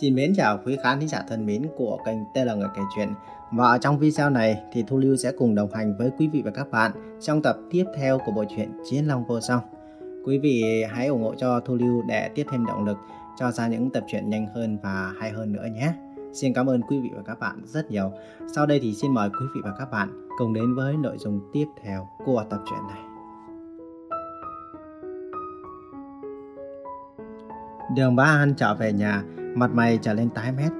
Xin mến chào quý khán thính giả thân mến của kênh TL là Người Kể Chuyện. Và trong video này thì Thu Lưu sẽ cùng đồng hành với quý vị và các bạn trong tập tiếp theo của bộ truyện Chiến Long Vô Song. Quý vị hãy ủng hộ cho Thu Lưu để tiếp thêm động lực, cho ra những tập truyện nhanh hơn và hay hơn nữa nhé. Xin cảm ơn quý vị và các bạn rất nhiều. Sau đây thì xin mời quý vị và các bạn cùng đến với nội dung tiếp theo của tập truyện này. Đường Bá An trở về nhà mặt mày trở lên tái mét.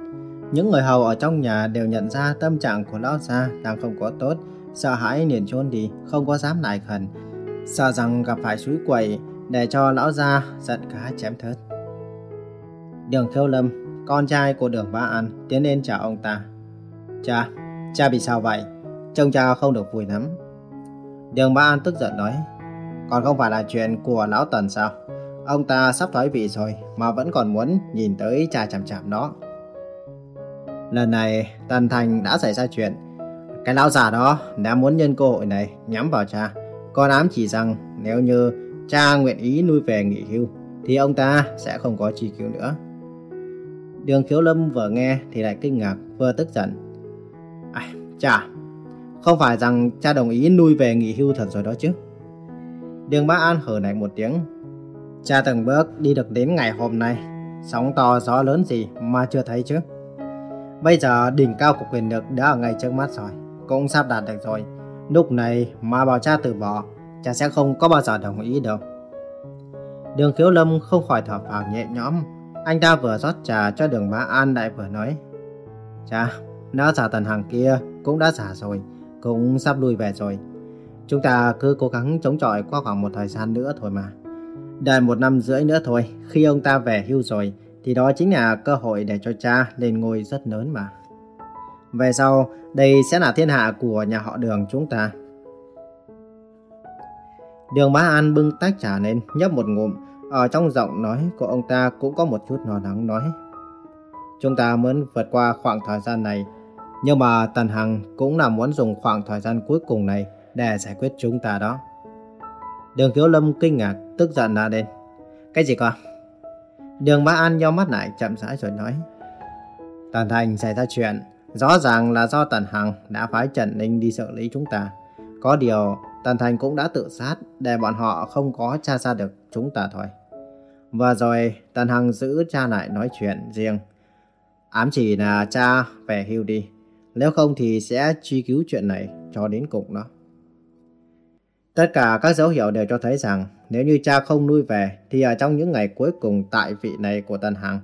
Những người hầu ở trong nhà đều nhận ra tâm trạng của lão gia đang không có tốt, sợ hãi liền trốn đi, không có dám lại gần, sợ rằng gặp phải suối quậy để cho lão gia giận cá chém thớt. Đường Khiêu Lâm, con trai của Đường Bá An tiến lên chào ông ta. Cha, cha bị sao vậy? Trông cha không được vui lắm. Đường Bá An tức giận nói, còn không phải là chuyện của lão Tần sao? Ông ta sắp thoái vị rồi mà vẫn còn muốn nhìn tới cha chằm chằm đó. Lần này Tần Thành đã xảy ra chuyện. Cái lão già đó đã muốn nhân cơ hội này nhắm vào cha. Còn ám chỉ rằng nếu như cha nguyện ý nuôi về nghỉ hưu thì ông ta sẽ không có chi cứu nữa. Đường khiếu lâm vừa nghe thì lại kinh ngạc vừa tức giận. À, cha, không phải rằng cha đồng ý nuôi về nghỉ hưu thật rồi đó chứ. Đường Bá An hở lạnh một tiếng Cha từng bước đi được đến ngày hôm nay, sóng to gió lớn gì mà chưa thấy chứ. Bây giờ đỉnh cao của quyền lực đã ở ngay trước mắt rồi, cũng sắp đạt được rồi. Lúc này mà bảo cha từ bỏ, cha sẽ không có bao giờ đồng ý đâu. Đường khiếu lâm không khỏi thở phào nhẹ nhõm. Anh ta vừa rót trà cho đường Bá An lại vừa nói. Cha, nó giả tần hàng kia cũng đã giả rồi, cũng sắp lui về rồi. Chúng ta cứ cố gắng chống chọi qua khoảng một thời gian nữa thôi mà. Đợi một năm rưỡi nữa thôi, khi ông ta về hưu rồi, thì đó chính là cơ hội để cho cha lên ngôi rất lớn mà. Về sau, đây sẽ là thiên hạ của nhà họ đường chúng ta. Đường Bá An bưng tách trà lên, nhấp một ngụm. Ở trong giọng nói của ông ta cũng có một chút lo lắng nói. Chúng ta muốn vượt qua khoảng thời gian này, nhưng mà Tần Hằng cũng là muốn dùng khoảng thời gian cuối cùng này để giải quyết chúng ta đó. Đường Thiếu Lâm kinh ngạc, tức giận la lên. Cái gì con? Đường Bá An nhau mắt lại chậm rãi rồi nói. Tần Thành xảy ra chuyện, rõ ràng là do Tần Hằng đã phái Trần Ninh đi xử lý chúng ta. Có điều, Tần Thành cũng đã tự sát để bọn họ không có tra ra được chúng ta thôi. Và rồi, Tần Hằng giữ cha lại nói chuyện riêng. Ám chỉ là cha về hưu đi, nếu không thì sẽ truy cứu chuyện này cho đến cùng đó. Tất cả các dấu hiệu đều cho thấy rằng nếu như cha không nuôi về thì ở trong những ngày cuối cùng tại vị này của Tân Hằng,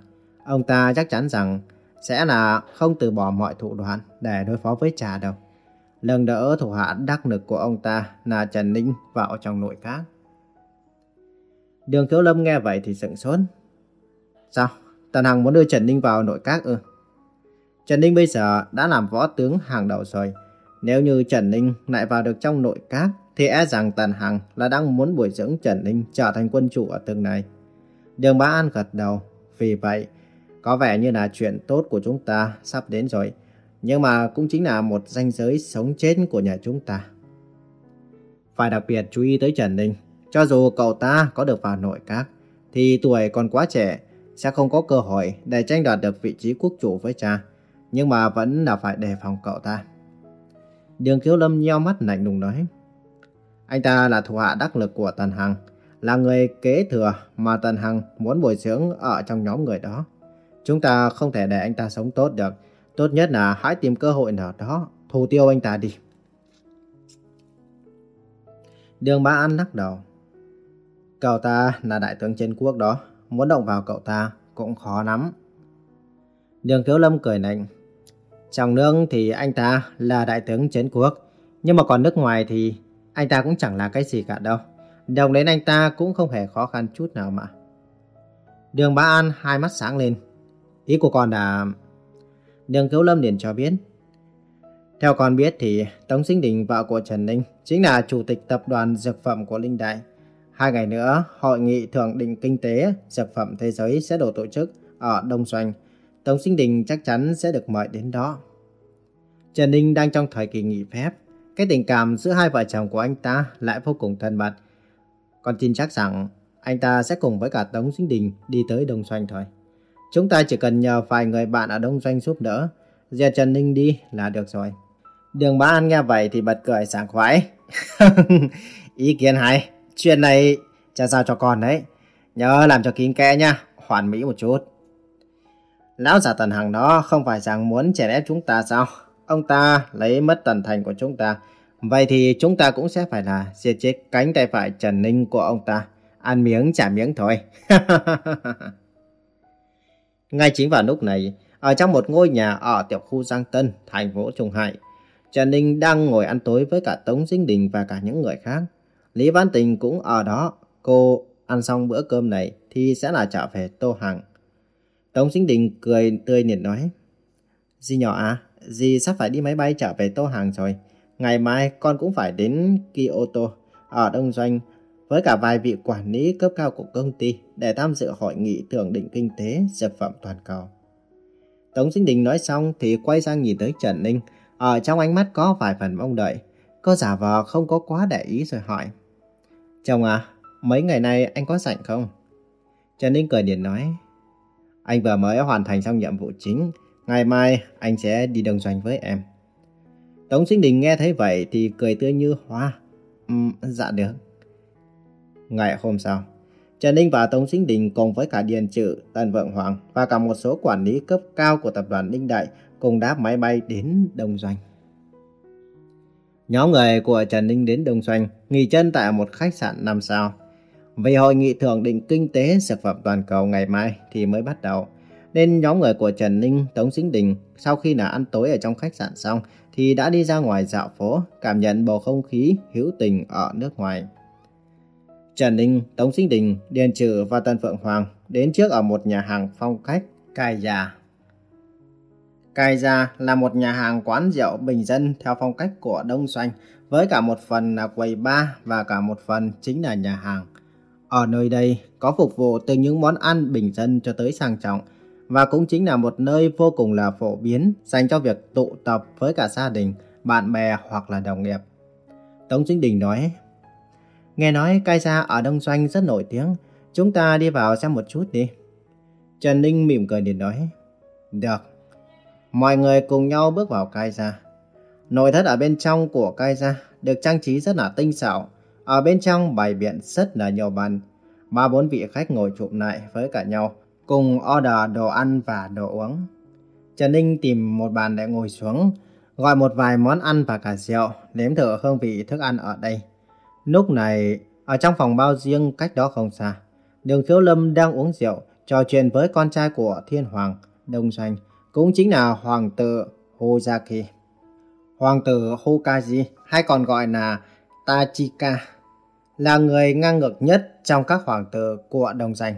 ông ta chắc chắn rằng sẽ là không từ bỏ mọi thủ đoạn để đối phó với cha đâu. Lần đỡ thủ hạ đắc lực của ông ta là Trần Ninh vào trong nội các. Đường Thiếu Lâm nghe vậy thì sững sốt. Sao? Tần Hằng muốn đưa Trần Ninh vào nội các ư? Trần Ninh bây giờ đã làm võ tướng hàng đầu rồi. Nếu như Trần Ninh lại vào được trong nội các thì e rằng Tần Hằng là đang muốn bồi dưỡng Trần Ninh trở thành quân chủ ở tương này. Đường Bá An gật đầu, vì vậy có vẻ như là chuyện tốt của chúng ta sắp đến rồi, nhưng mà cũng chính là một ranh giới sống chết của nhà chúng ta. Phải đặc biệt chú ý tới Trần Ninh, cho dù cậu ta có được vào nội các, thì tuổi còn quá trẻ, sẽ không có cơ hội để tranh đoạt được vị trí quốc chủ với cha, nhưng mà vẫn là phải đề phòng cậu ta. Đường Kiếu Lâm nheo mắt lạnh lùng nói. Anh ta là thủ hạ đắc lực của Tần Hằng, là người kế thừa mà Tần Hằng muốn bồi dưỡng ở trong nhóm người đó. Chúng ta không thể để anh ta sống tốt được. Tốt nhất là hãy tìm cơ hội nào đó, thủ tiêu anh ta đi. Đường Bá An lắc đầu. Cậu ta là đại tướng trên quốc đó, muốn động vào cậu ta cũng khó lắm. Đường Kiếu Lâm cười nạnh. Trong nước thì anh ta là đại tướng chiến quốc, nhưng mà còn nước ngoài thì anh ta cũng chẳng là cái gì cả đâu. Đồng đến anh ta cũng không hề khó khăn chút nào mà. Đường Bá An hai mắt sáng lên. Ý của con là... Đường Cứu Lâm liền cho biết. Theo con biết thì Tống Sinh Đình vợ của Trần Ninh chính là chủ tịch tập đoàn dược phẩm của Linh Đại. Hai ngày nữa, hội nghị thượng đỉnh kinh tế dược phẩm thế giới sẽ được tổ chức ở Đông Doanh. Tống Sinh Đình chắc chắn sẽ được mời đến đó. Trần Ninh đang trong thời kỳ nghỉ phép, cái tình cảm giữa hai vợ chồng của anh ta lại vô cùng thân mật. Con tin chắc rằng anh ta sẽ cùng với cả Tống Sinh Đình đi tới Đông Doanh thôi. Chúng ta chỉ cần nhờ vài người bạn ở Đông Doanh giúp đỡ, giết Trần Ninh đi là được rồi. Đường Bá An nghe vậy thì bật cười sảng khoái. Ý kiến hay, chuyện này cha sao cho con đấy. Nhớ làm cho kín kẽ nha, hoàn mỹ một chút. Lão giả tần hằng đó không phải rằng muốn chèn ép chúng ta sao? Ông ta lấy mất tần thành của chúng ta. Vậy thì chúng ta cũng sẽ phải là diệt chết cánh tay phải Trần Ninh của ông ta. Ăn miếng trả miếng thôi. Ngay chính vào lúc này, ở trong một ngôi nhà ở tiểu khu Giang Tân, thành phố Trung Hải, Trần Ninh đang ngồi ăn tối với cả Tống Dinh Đình và cả những người khác. Lý Văn Tình cũng ở đó. Cô ăn xong bữa cơm này thì sẽ là trở về Tô Hằng. Tống Dinh Đình cười tươi nhiệt nói. Dì nhỏ à, dì sắp phải đi máy bay trở về Tô hàng rồi. Ngày mai con cũng phải đến Kyoto ở Đông Doanh với cả vài vị quản lý cấp cao của công ty để tham dự hội nghị thượng đỉnh kinh tế dược phẩm toàn cầu. Tống Sinh Đình nói xong thì quay sang nhìn tới Trần Ninh, ở trong ánh mắt có vài phần mong đợi. Cô giả vờ không có quá để ý rồi hỏi. Chồng à, mấy ngày nay anh có rảnh không? Trần Ninh cười điện nói. Anh vừa mới hoàn thành xong nhiệm vụ chính, ngày mai anh sẽ đi đồng doanh với em. Tống Sinh Đình nghe thấy vậy thì cười tươi như hoa. Um, dạ được. Ngày hôm sau, Trần Ninh và Tống Sinh Đình cùng với cả Điền Trự, Tần Vượng Hoàng và cả một số quản lý cấp cao của tập đoàn Ninh Đại cùng đáp máy bay đến Đông Doanh. Nhóm người của Trần Ninh đến Đông Doanh nghỉ chân tại một khách sạn 5 sao. Vì hội nghị thượng đỉnh kinh tế sản phẩm toàn cầu ngày mai thì mới bắt đầu. Nên nhóm người của Trần Ninh, Tống Sinh Đình sau khi là ăn tối ở trong khách sạn xong thì đã đi ra ngoài dạo phố cảm nhận bầu không khí hữu tình ở nước ngoài. Trần Ninh, Tống Sinh Đình, Điền Trừ và Tân Phượng Hoàng đến trước ở một nhà hàng phong cách Cai Già. Cai Già là một nhà hàng quán rượu bình dân theo phong cách của Đông Doanh với cả một phần là quầy bar và cả một phần chính là nhà hàng. Ở nơi đây có phục vụ từ những món ăn bình dân cho tới sang trọng và cũng chính là một nơi vô cùng là phổ biến dành cho việc tụ tập với cả gia đình, bạn bè hoặc là đồng nghiệp. Tống Chính Đình nói, nghe nói cai gia ở Đông Doanh rất nổi tiếng, chúng ta đi vào xem một chút đi. Trần Ninh mỉm cười để nói, được. Mọi người cùng nhau bước vào cai gia. Nội thất ở bên trong của cai gia được trang trí rất là tinh xảo. Ở bên trong bày biện rất là nhiều bàn. Ba bốn vị khách ngồi chụm lại với cả nhau cùng order đồ ăn và đồ uống. Trần Ninh tìm một bàn để ngồi xuống, gọi một vài món ăn và cả rượu, nếm thử hương vị thức ăn ở đây. Lúc này, ở trong phòng bao riêng cách đó không xa, Đường Khiếu Lâm đang uống rượu, trò chuyện với con trai của Thiên Hoàng, Đông Doanh, cũng chính là Hoàng tử Hozaki. Hoàng tử Hokaji, hay còn gọi là Tachika, là người ngang ngược nhất trong các hoàng tử của Đông Doanh.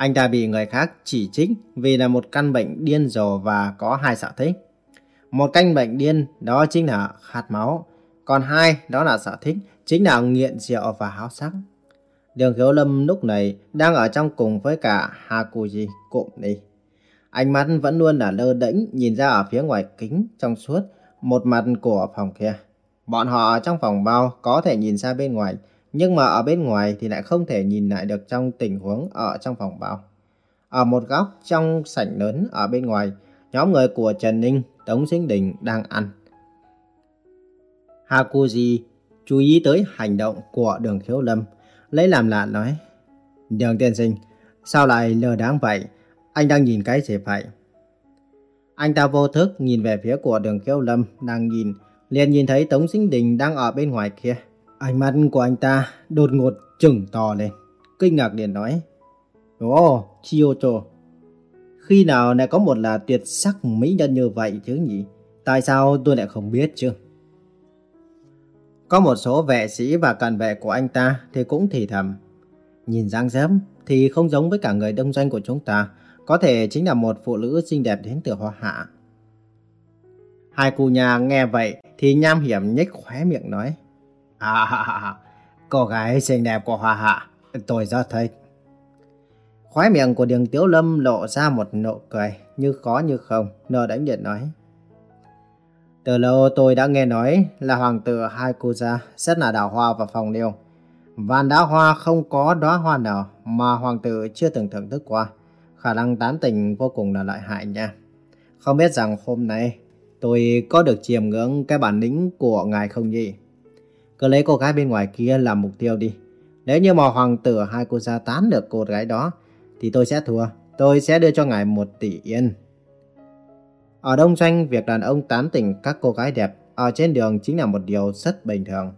Anh ta bị người khác chỉ trích vì là một căn bệnh điên rồ và có hai sở thích. Một căn bệnh điên đó chính là khát máu, còn hai đó là sở thích chính là nghiện rượu và háo sắc. Đường Hiếu Lâm lúc này đang ở trong cùng với cả Hakuji cụm đi. Ánh mắt vẫn luôn là lơ đễnh nhìn ra ở phía ngoài kính trong suốt một mặt của phòng kia. Bọn họ trong phòng bao có thể nhìn ra bên ngoài nhưng mà ở bên ngoài thì lại không thể nhìn lại được trong tình huống ở trong phòng bao. Ở một góc trong sảnh lớn ở bên ngoài, nhóm người của Trần Ninh, Tống Sinh Đình đang ăn. Hakuji chú ý tới hành động của đường khiếu lâm, lấy làm lạ nói. Đường tiên sinh, sao lại lờ đáng vậy? Anh đang nhìn cái gì vậy? Anh ta vô thức nhìn về phía của đường khiếu lâm đang nhìn, liền nhìn thấy Tống Sinh Đình đang ở bên ngoài kia. Ánh mắt của anh ta đột ngột trừng to lên. Kinh ngạc liền nói. Ồ, Chiyoto. Khi nào lại có một là tuyệt sắc mỹ nhân như vậy chứ nhỉ? Tại sao tôi lại không biết chứ? Có một số vệ sĩ và cận vệ của anh ta thì cũng thì thầm. Nhìn dáng dấp thì không giống với cả người đông doanh của chúng ta. Có thể chính là một phụ nữ xinh đẹp đến từ Hoa Hạ. Hai cụ nhà nghe vậy thì nham hiểm nhếch khóe miệng nói. À, cô gái xinh đẹp của Hoa Hạ, tôi rất thích. Khóe miệng của đường Tiếu Lâm lộ ra một nụ cười, như có như không, nở đánh điện nói. Từ lâu tôi đã nghe nói là hoàng tử hai cô gia rất là đào hoa và phòng liêu. Vạn đá hoa không có đóa hoa nào mà hoàng tử chưa từng thưởng thức qua. khả năng tán tỉnh vô cùng là lợi hại nha. Không biết rằng hôm nay tôi có được chiêm ngưỡng cái bản lĩnh của ngài không nhỉ? Cứ lấy cô gái bên ngoài kia làm mục tiêu đi. Nếu như mà hoàng tử hai cô gia tán được cô gái đó, thì tôi sẽ thua. Tôi sẽ đưa cho ngài một tỷ yên. Ở Đông Doanh, việc đàn ông tán tỉnh các cô gái đẹp ở trên đường chính là một điều rất bình thường.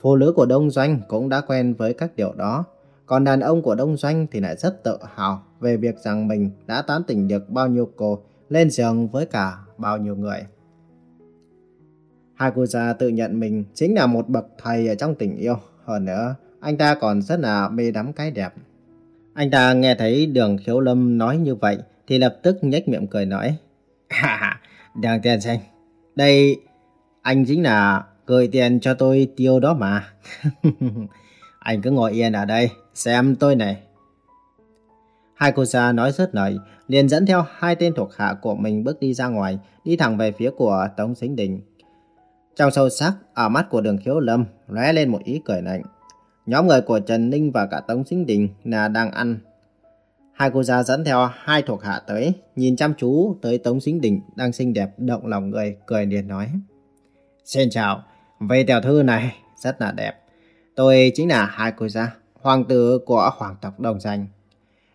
Phụ nữ của Đông Doanh cũng đã quen với các điều đó. Còn đàn ông của Đông Doanh thì lại rất tự hào về việc rằng mình đã tán tỉnh được bao nhiêu cô lên giường với cả bao nhiêu người. Hakuza tự nhận mình chính là một bậc thầy ở trong tình yêu. Hơn nữa, anh ta còn rất là mê đắm cái đẹp. Anh ta nghe thấy đường khiếu lâm nói như vậy thì lập tức nhếch miệng cười nói. Ha đường tiền xanh. đây anh chính là cười tiền cho tôi tiêu đó mà. anh cứ ngồi yên ở đây, xem tôi này. Hai cô già nói rất lời, liền dẫn theo hai tên thuộc hạ của mình bước đi ra ngoài, đi thẳng về phía của Tống Sinh Đình. Trong sâu sắc, ở mắt của đường khiếu lâm, lóe lên một ý cười lạnh. Nhóm người của Trần Ninh và cả Tống Sinh Đình là đang ăn. Hai cô gia dẫn theo hai thuộc hạ tới, nhìn chăm chú tới Tống Sinh Đình đang xinh đẹp động lòng người, cười liền nói. Xin chào, vị tiểu thư này rất là đẹp. Tôi chính là hai cô gia, hoàng tử của hoàng tộc Đồng Danh.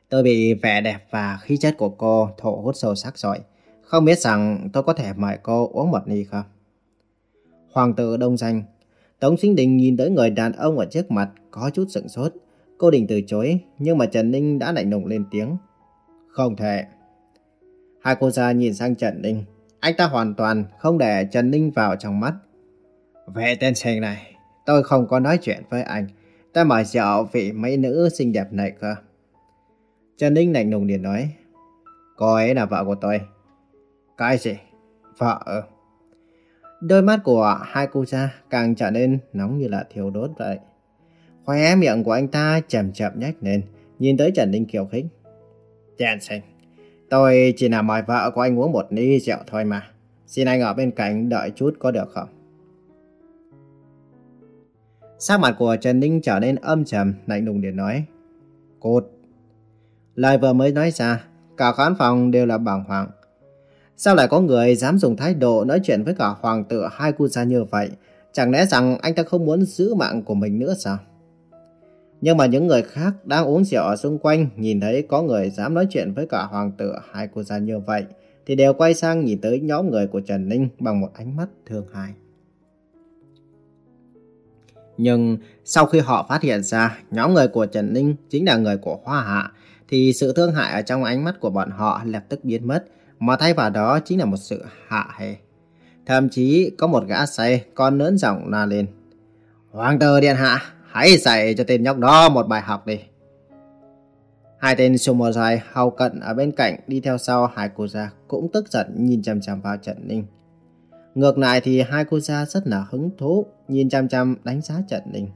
Tôi bị vẻ đẹp và khí chất của cô thổ hút sâu sắc rồi. Không biết rằng tôi có thể mời cô uống một ly không? Hoàng tử Đông Danh Tống Sinh Đình nhìn tới người đàn ông ở trước mặt có chút sững sốt. Cô định từ chối, nhưng mà Trần Ninh đã lạnh lùng lên tiếng. Không thể. Hai cô gia nhìn sang Trần Ninh. Anh ta hoàn toàn không để Trần Ninh vào trong mắt. Về tên sinh này, tôi không có nói chuyện với anh. Ta mời rượu vị mỹ nữ xinh đẹp này cơ. Trần Ninh lạnh lùng liền nói. Cô ấy là vợ của tôi. Cái gì? Vợ? Đôi mắt của hai cô cha càng trở nên nóng như là thiêu đốt vậy. Khóe miệng của anh ta chậm chậm nhếch lên, nhìn tới Trần Ninh kiều khích. Trần sinh, tôi chỉ là mời vợ của anh uống một ly rượu thôi mà. Xin anh ở bên cạnh đợi chút có được không? Sắc mặt của Trần Ninh trở nên âm trầm, lạnh lùng để nói. Cột. Lời vừa mới nói ra, cả khán phòng đều là bàng hoàng. Sao lại có người dám dùng thái độ nói chuyện với cả hoàng tử hai quốc gia như vậy? Chẳng lẽ rằng anh ta không muốn giữ mạng của mình nữa sao? Nhưng mà những người khác đang uống rượu ở xung quanh, nhìn thấy có người dám nói chuyện với cả hoàng tử hai quốc gia như vậy, thì đều quay sang nhìn tới nhóm người của Trần Ninh bằng một ánh mắt thương hại. Nhưng sau khi họ phát hiện ra nhóm người của Trần Ninh chính là người của Hoa Hạ, thì sự thương hại ở trong ánh mắt của bọn họ lập tức biến mất mà thay vào đó chính là một sự hạ hề. Thậm chí có một gã say còn nớn giọng la lên. Hoàng tử điện hạ, hãy dạy cho tên nhóc đó một bài học đi. Hai tên Sumozai hầu cận ở bên cạnh đi theo sau hai cô gia cũng tức giận nhìn chằm chằm vào Trần Ninh. Ngược lại thì hai cô gia rất là hứng thú nhìn chằm chằm đánh giá Trần Ninh.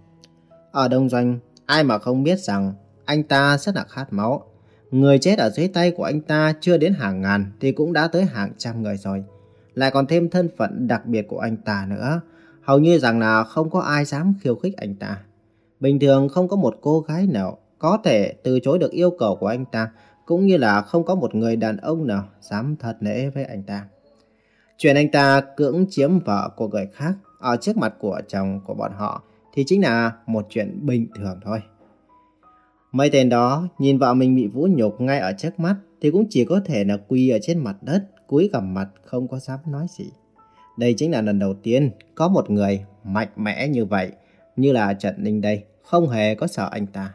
Ở Đông Doanh, ai mà không biết rằng anh ta rất là khát máu. Người chết ở dưới tay của anh ta chưa đến hàng ngàn thì cũng đã tới hàng trăm người rồi. Lại còn thêm thân phận đặc biệt của anh ta nữa. Hầu như rằng là không có ai dám khiêu khích anh ta. Bình thường không có một cô gái nào có thể từ chối được yêu cầu của anh ta, cũng như là không có một người đàn ông nào dám thật nể với anh ta. Chuyện anh ta cưỡng chiếm vợ của người khác ở trước mặt của chồng của bọn họ thì chính là một chuyện bình thường thôi. Mấy tên đó nhìn vợ mình bị vũ nhục ngay ở trước mắt thì cũng chỉ có thể là quỳ ở trên mặt đất, cúi gằm mặt không có dám nói gì. Đây chính là lần đầu tiên có một người mạnh mẽ như vậy, như là Trần Ninh đây, không hề có sợ anh ta.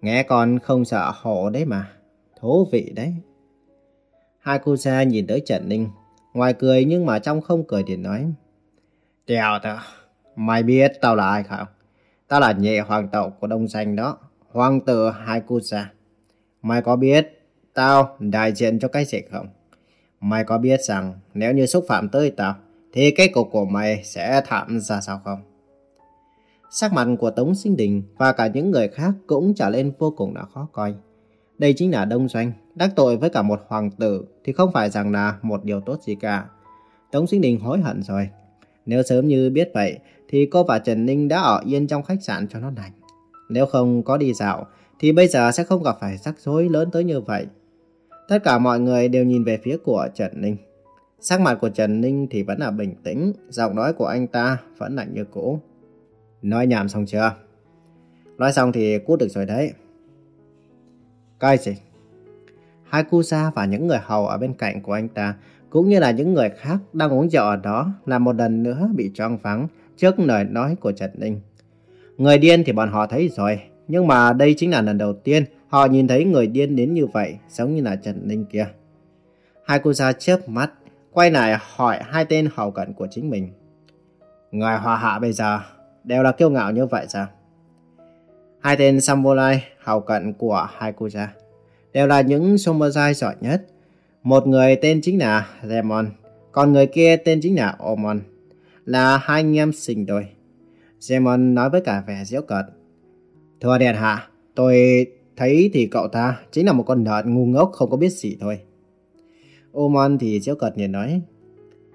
Nghe con không sợ hổ đấy mà, thú vị đấy. Hai cô gia nhìn tới Trần Ninh, ngoài cười nhưng mà trong không cười thì nói. Tèo tử, mày biết tao là ai không? Tao là nhị hoàng tộc của Đông Danh đó hoàng tử Haikusa. Mày có biết tao đại diện cho cái gì không? Mày có biết rằng nếu như xúc phạm tới tao, thì cái cục của mày sẽ thảm ra sao không? Sắc mặt của Tống Sinh Đình và cả những người khác cũng trở lên vô cùng là khó coi. Đây chính là đông doanh, đắc tội với cả một hoàng tử thì không phải rằng là một điều tốt gì cả. Tống Sinh Đình hối hận rồi. Nếu sớm như biết vậy thì cô và Trần Ninh đã ở yên trong khách sạn cho nó lành. Nếu không có đi dạo, thì bây giờ sẽ không gặp phải rắc rối lớn tới như vậy. Tất cả mọi người đều nhìn về phía của Trần Ninh. Sắc mặt của Trần Ninh thì vẫn là bình tĩnh, giọng nói của anh ta vẫn lạnh như cũ. Nói nhảm xong chưa? Nói xong thì cút được rồi đấy. Cái gì? Hai cu gia và những người hầu ở bên cạnh của anh ta, cũng như là những người khác đang uống rượu ở đó, là một lần nữa bị choáng vắng trước lời nói của Trần Ninh. Người điên thì bọn họ thấy rồi, nhưng mà đây chính là lần đầu tiên họ nhìn thấy người điên đến như vậy, giống như là Trần Ninh kia. Hai cô gia chớp mắt, quay lại hỏi hai tên hầu cận của chính mình. Người hòa hạ bây giờ đều là kiêu ngạo như vậy sao? Hai tên samurai hầu cận của hai cô gia đều là những samurai giỏi nhất. Một người tên chính là Demon, còn người kia tên chính là Omon, là hai anh em sinh đôi. Simon nói với cả vẻ giễu cợt. Thưa Điện Hạ, tôi thấy thì cậu ta chính là một con nợn ngu ngốc không có biết gì thôi. Omon thì giễu cợt nhìn nói.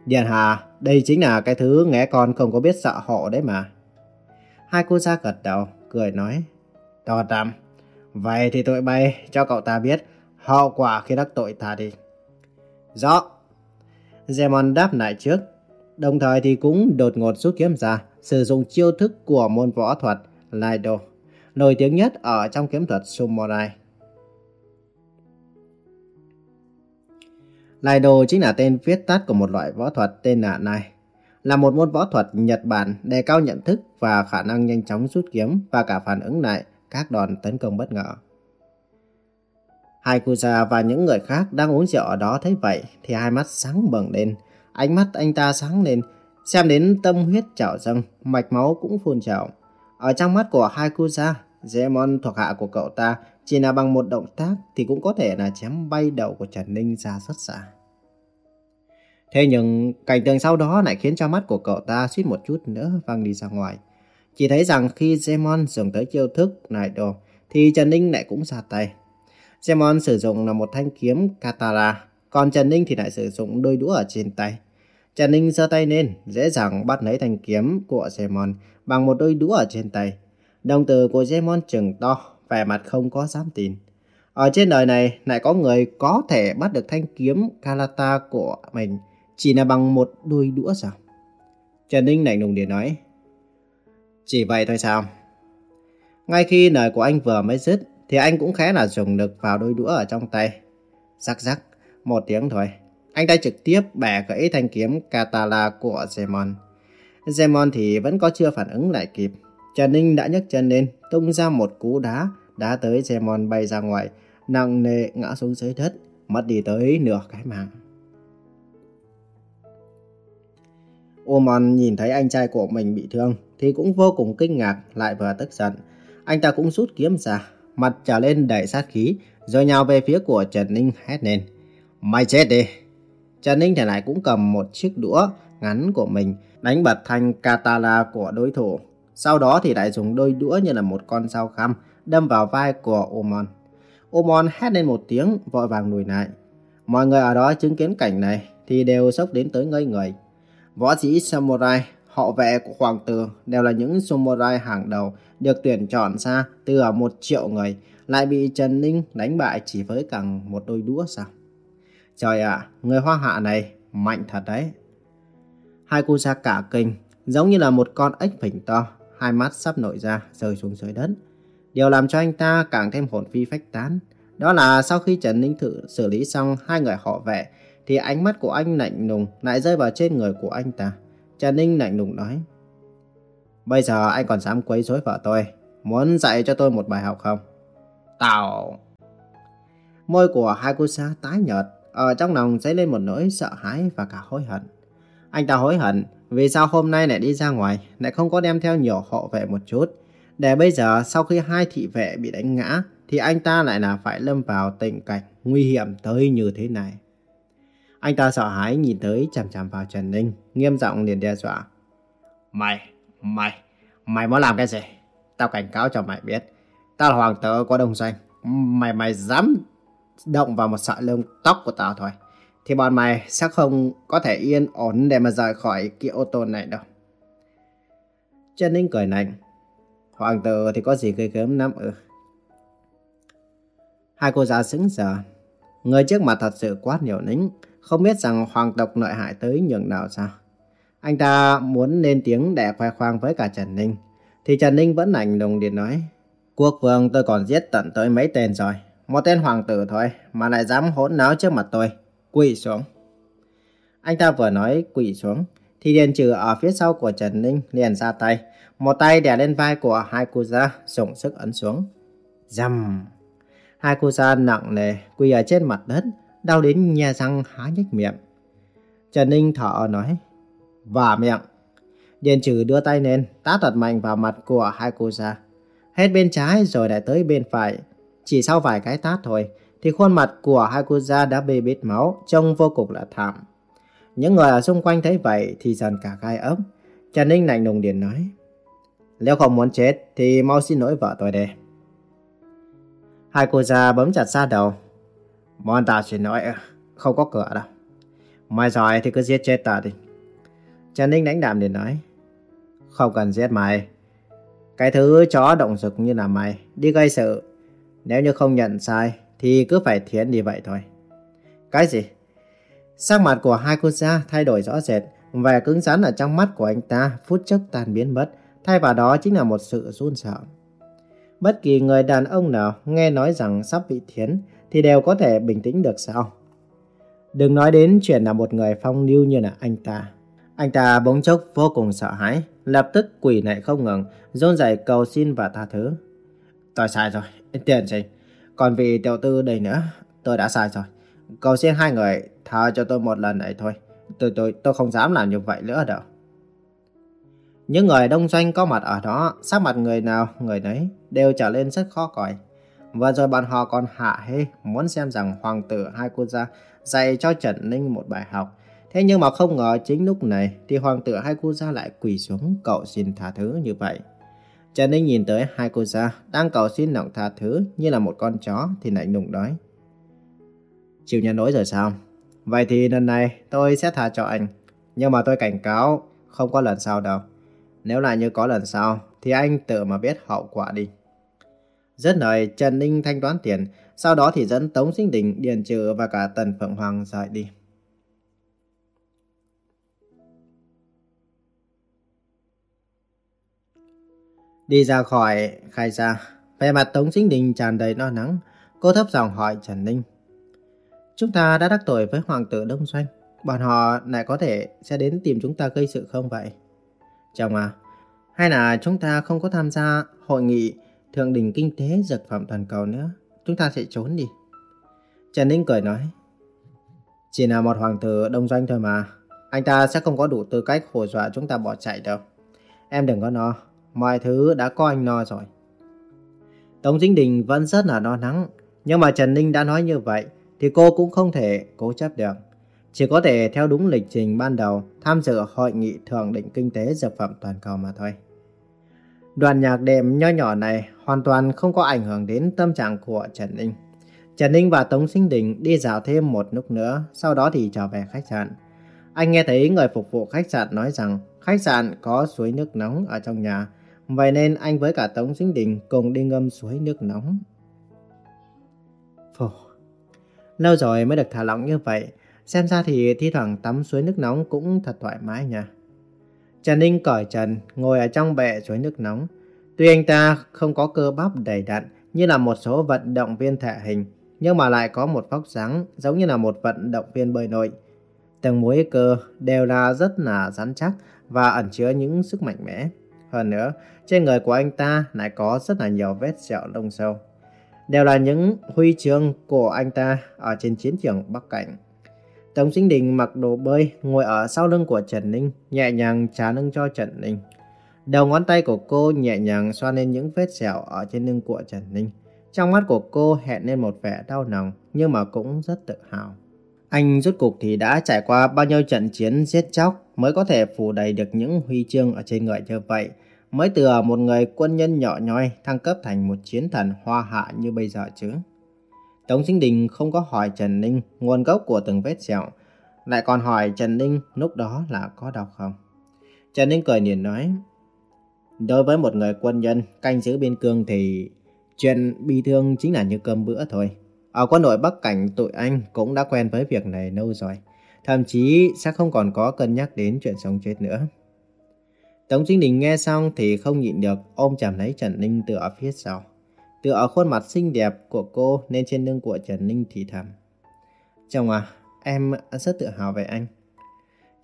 Điện Hạ, đây chính là cái thứ nghe con không có biết sợ họ đấy mà. Hai cô ra gật đầu, cười nói. To tạm, vậy thì tụi bay cho cậu ta biết hậu quả khi đắc tội ta đi. Rõ. Zemon đáp lại trước, đồng thời thì cũng đột ngột rút kiếm ra, sử dụng chiêu thức của môn võ thuật Laido, nổi tiếng nhất ở trong kiếm thuật Samurai. Laido chính là tên viết tắt của một loại võ thuật tên là Nai, là một môn võ thuật Nhật Bản đề cao nhận thức và khả năng nhanh chóng rút kiếm và cả phản ứng lại các đòn tấn công bất ngờ. Hai cô già và những người khác đang uống rượu ở đó thấy vậy thì hai mắt sáng bừng lên. Ánh mắt anh ta sáng lên, xem đến tâm huyết trào dâng, mạch máu cũng phun trào. Ở trong mắt của hai cô gia, Zemon thuộc hạ của cậu ta chỉ là bằng một động tác thì cũng có thể là chém bay đầu của Trần Ninh ra rất xa. Thế nhưng cảnh tượng sau đó lại khiến cho mắt của cậu ta suýt một chút nữa văng đi ra ngoài. Chỉ thấy rằng khi Zemon dùng tới chiêu thức này đồ thì Trần Ninh lại cũng ra tay. Zemon sử dụng là một thanh kiếm Katara, còn Trần Ninh thì lại sử dụng đôi đũa ở trên tay. Trần Ninh giơ tay lên, dễ dàng bắt lấy thanh kiếm của Zemon bằng một đôi đũa ở trên tay. Đồng tử của Zemon trừng to, vẻ mặt không có dám tin. Ở trên đời này lại có người có thể bắt được thanh kiếm Kalata của mình chỉ là bằng một đôi đũa sao? Trần Ninh lạnh lùng để nói. Chỉ vậy thôi sao? Ngay khi lời của anh vừa mới dứt thì anh cũng khẽ là dùng lực vào đôi đũa ở trong tay. Rắc rắc, một tiếng thôi. Anh ta trực tiếp bẻ gãy thanh kiếm Katala của Zemon. Zemon thì vẫn có chưa phản ứng lại kịp. Trần Ninh đã nhấc chân lên, tung ra một cú đá, đá tới Zemon bay ra ngoài, nặng nề ngã xuống dưới đất, mất đi tới nửa cái mạng. Oman nhìn thấy anh trai của mình bị thương thì cũng vô cùng kinh ngạc lại vừa tức giận. Anh ta cũng rút kiếm ra, mặt trở lên đầy sát khí, rồi nhào về phía của Trần Ninh hét lên. Mày chết đi! Trần Ninh thì lại cũng cầm một chiếc đũa ngắn của mình, đánh bật thanh katana của đối thủ. Sau đó thì lại dùng đôi đũa như là một con dao khăm, đâm vào vai của Omon. Omon hét lên một tiếng, vội vàng lùi lại. Mọi người ở đó chứng kiến cảnh này thì đều sốc đến tới ngây người. Võ sĩ samurai, họ vệ của hoàng tử đều là những samurai hàng đầu được tuyển chọn ra từ ở một triệu người, lại bị Trần Ninh đánh bại chỉ với càng một đôi đũa sao? Trời ạ, người hoa hạ này mạnh thật đấy. Hai cô ra cả kinh, giống như là một con ếch phình to, hai mắt sắp nổi ra, rơi xuống dưới đất. Điều làm cho anh ta càng thêm hồn phi phách tán. Đó là sau khi Trần Ninh thử xử lý xong hai người họ vệ, thì ánh mắt của anh lạnh lùng lại rơi vào trên người của anh ta. Trần Ninh lạnh lùng nói. Bây giờ anh còn dám quấy rối vợ tôi, muốn dạy cho tôi một bài học không? Tào! Môi của Hakusa tái nhợt, ở trong lòng dấy lên một nỗi sợ hãi và cả hối hận. Anh ta hối hận vì sao hôm nay lại đi ra ngoài, lại không có đem theo nhiều hộ vệ một chút. Để bây giờ sau khi hai thị vệ bị đánh ngã, thì anh ta lại là phải lâm vào tình cảnh nguy hiểm tới như thế này. Anh ta sợ hãi nhìn tới chằm chằm vào Trần Ninh, nghiêm giọng liền đe dọa. Mày, mày, mày muốn làm cái gì? Tao cảnh cáo cho mày biết. Tao là hoàng tử có đồng Doanh, Mày mày dám động vào một sợi lông tóc của tao thôi. Thì bọn mày sẽ không có thể yên ổn để mà rời khỏi cái ô tô này đâu. Trần Ninh cười lạnh. Hoàng tử thì có gì gây gớm lắm ư? Hai cô giáo sững sờ. Người trước mặt thật sự quá nhiều nính, không biết rằng hoàng tộc nội hại tới nhường nào sao. Anh ta muốn lên tiếng để khoe khoang với cả Trần Ninh. Thì Trần Ninh vẫn lạnh lùng điện nói. Quốc vương tôi còn giết tận tới mấy tên rồi. Một tên hoàng tử thôi mà lại dám hỗn náo trước mặt tôi. Quỳ xuống. Anh ta vừa nói quỳ xuống. Thì Điền Trừ ở phía sau của Trần Ninh liền ra tay. Một tay đè lên vai của hai cô gia dùng sức ấn xuống. Dầm. Hai cô gia nặng nề quỳ ở trên mặt đất. Đau đến nhe răng há nhếch miệng. Trần Ninh thở nói. Và miệng. Điền Trừ đưa tay lên, tát thật mạnh vào mặt của hai cô gia. Hết bên trái rồi lại tới bên phải. Chỉ sau vài cái tát thôi, thì khuôn mặt của hai cô đã bê bết máu, trông vô cùng là thảm. Những người ở xung quanh thấy vậy thì dần cả gai ốc. Trần Ninh lạnh lùng điền nói. Nếu không muốn chết thì mau xin lỗi vợ tôi đi Hai cô già bấm chặt xa đầu. Bọn ta xin lỗi, không có cửa đâu. Mai giỏi thì cứ giết chết ta đi. Trần Ninh đánh đạm để nói. Không cần giết mày. Cái thứ chó động dục như là mày, đi gây sự. Nếu như không nhận sai, thì cứ phải thiến đi vậy thôi. Cái gì? Sắc mặt của hai cô gia thay đổi rõ rệt, vẻ cứng rắn ở trong mắt của anh ta phút chốc tan biến mất, thay vào đó chính là một sự run sợ. Bất kỳ người đàn ông nào nghe nói rằng sắp bị thiến thì đều có thể bình tĩnh được sao? Đừng nói đến chuyện là một người phong lưu như là anh ta. Anh ta bỗng chốc vô cùng sợ hãi, lập tức quỳ lại không ngừng, run rẩy cầu xin và tha thứ. Tôi sai rồi, tiền sinh. Còn vì tiểu tư đây nữa, tôi đã sai rồi. Cầu xin hai người tha cho tôi một lần này thôi. Tôi tôi tôi không dám làm như vậy nữa đâu. Những người đông doanh có mặt ở đó, sắc mặt người nào người nấy đều trở lên rất khó coi. Và rồi bọn họ còn hạ hê muốn xem rằng hoàng tử hai quốc gia dạy cho Trần Ninh một bài học. Thế nhưng mà không ngờ chính lúc này thì hoàng tử hai quốc gia lại quỳ xuống cầu xin tha thứ như vậy. Trần Ninh nhìn tới hai cô gia đang cầu xin lòng tha thứ như là một con chó thì lạnh lùng nói. Chịu nhận lỗi rồi sao? Vậy thì lần này tôi sẽ tha cho anh. Nhưng mà tôi cảnh cáo không có lần sau đâu. Nếu là như có lần sau thì anh tự mà biết hậu quả đi. Rất lời Trần Ninh thanh toán tiền, sau đó thì dẫn Tống Sinh Đình, Điền Trừ và cả Tần Phượng Hoàng rời đi. Đi ra khỏi khai ra, vẻ mặt Tống Sinh Đình tràn đầy no nắng, cô thấp giọng hỏi Trần Ninh. Chúng ta đã đắc tội với Hoàng tử Đông Doanh, bọn họ lại có thể sẽ đến tìm chúng ta gây sự không vậy? Chồng à, hay là chúng ta không có tham gia hội nghị thượng đỉnh kinh tế dược phẩm toàn cầu nữa, chúng ta sẽ trốn đi. Trần Ninh cười nói, chỉ là một hoàng tử đông doanh thôi mà, anh ta sẽ không có đủ tư cách hù dọa chúng ta bỏ chạy đâu. Em đừng có no, mọi thứ đã có anh no rồi. Tống Dinh Đình vẫn rất là lo lắng, nhưng mà Trần Ninh đã nói như vậy thì cô cũng không thể cố chấp được. Chỉ có thể theo đúng lịch trình ban đầu tham dự hội nghị thượng đỉnh kinh tế dược phẩm toàn cầu mà thôi. Đoàn nhạc đệm nho nhỏ này hoàn toàn không có ảnh hưởng đến tâm trạng của Trần Ninh. Trần Ninh và Tống Sinh Đình đi dạo thêm một lúc nữa, sau đó thì trở về khách sạn. Anh nghe thấy người phục vụ khách sạn nói rằng khách sạn có suối nước nóng ở trong nhà, vậy nên anh với cả Tống Sinh Đình cùng đi ngâm suối nước nóng. Phổ, lâu rồi mới được thả lỏng như vậy, xem ra thì thi thoảng tắm suối nước nóng cũng thật thoải mái nha. Trần Ninh cởi trần, ngồi ở trong bệ suối nước nóng. Tuy anh ta không có cơ bắp đầy đặn như là một số vận động viên thể hình, nhưng mà lại có một vóc dáng giống như là một vận động viên bơi nội. Từng múi cơ đều là rất là rắn chắc và ẩn chứa những sức mạnh mẽ. Hơn nữa, trên người của anh ta lại có rất là nhiều vết sẹo lông sâu. Đều là những huy chương của anh ta ở trên chiến trường Bắc Cảnh. Tống Sinh Đình mặc đồ bơi, ngồi ở sau lưng của Trần Ninh, nhẹ nhàng trả lưng cho Trần Ninh. Đầu ngón tay của cô nhẹ nhàng xoa lên những vết sẹo ở trên lưng của Trần Ninh. Trong mắt của cô hẹn lên một vẻ đau lòng, nhưng mà cũng rất tự hào. Anh rốt cục thì đã trải qua bao nhiêu trận chiến giết chóc mới có thể phủ đầy được những huy chương ở trên người như vậy. Mới từ một người quân nhân nhỏ nhoi thăng cấp thành một chiến thần hoa hạ như bây giờ chứ. Tống Sinh Đình không có hỏi Trần Ninh nguồn gốc của từng vết sẹo, lại còn hỏi Trần Ninh lúc đó là có đau không. Trần Ninh cười nhìn nói, đối với một người quân nhân canh giữ biên cương thì chuyện bị thương chính là như cơm bữa thôi. Ở quân đội Bắc Cảnh tụi anh cũng đã quen với việc này lâu rồi. Thậm chí sẽ không còn có cân nhắc đến chuyện sống chết nữa. Tống Sinh Đình nghe xong thì không nhịn được ôm chầm lấy Trần Ninh từ ở phía sau. Từ ở khuôn mặt xinh đẹp của cô nên trên lưng của Trần Ninh thì thầm. Chồng à, em rất tự hào về anh.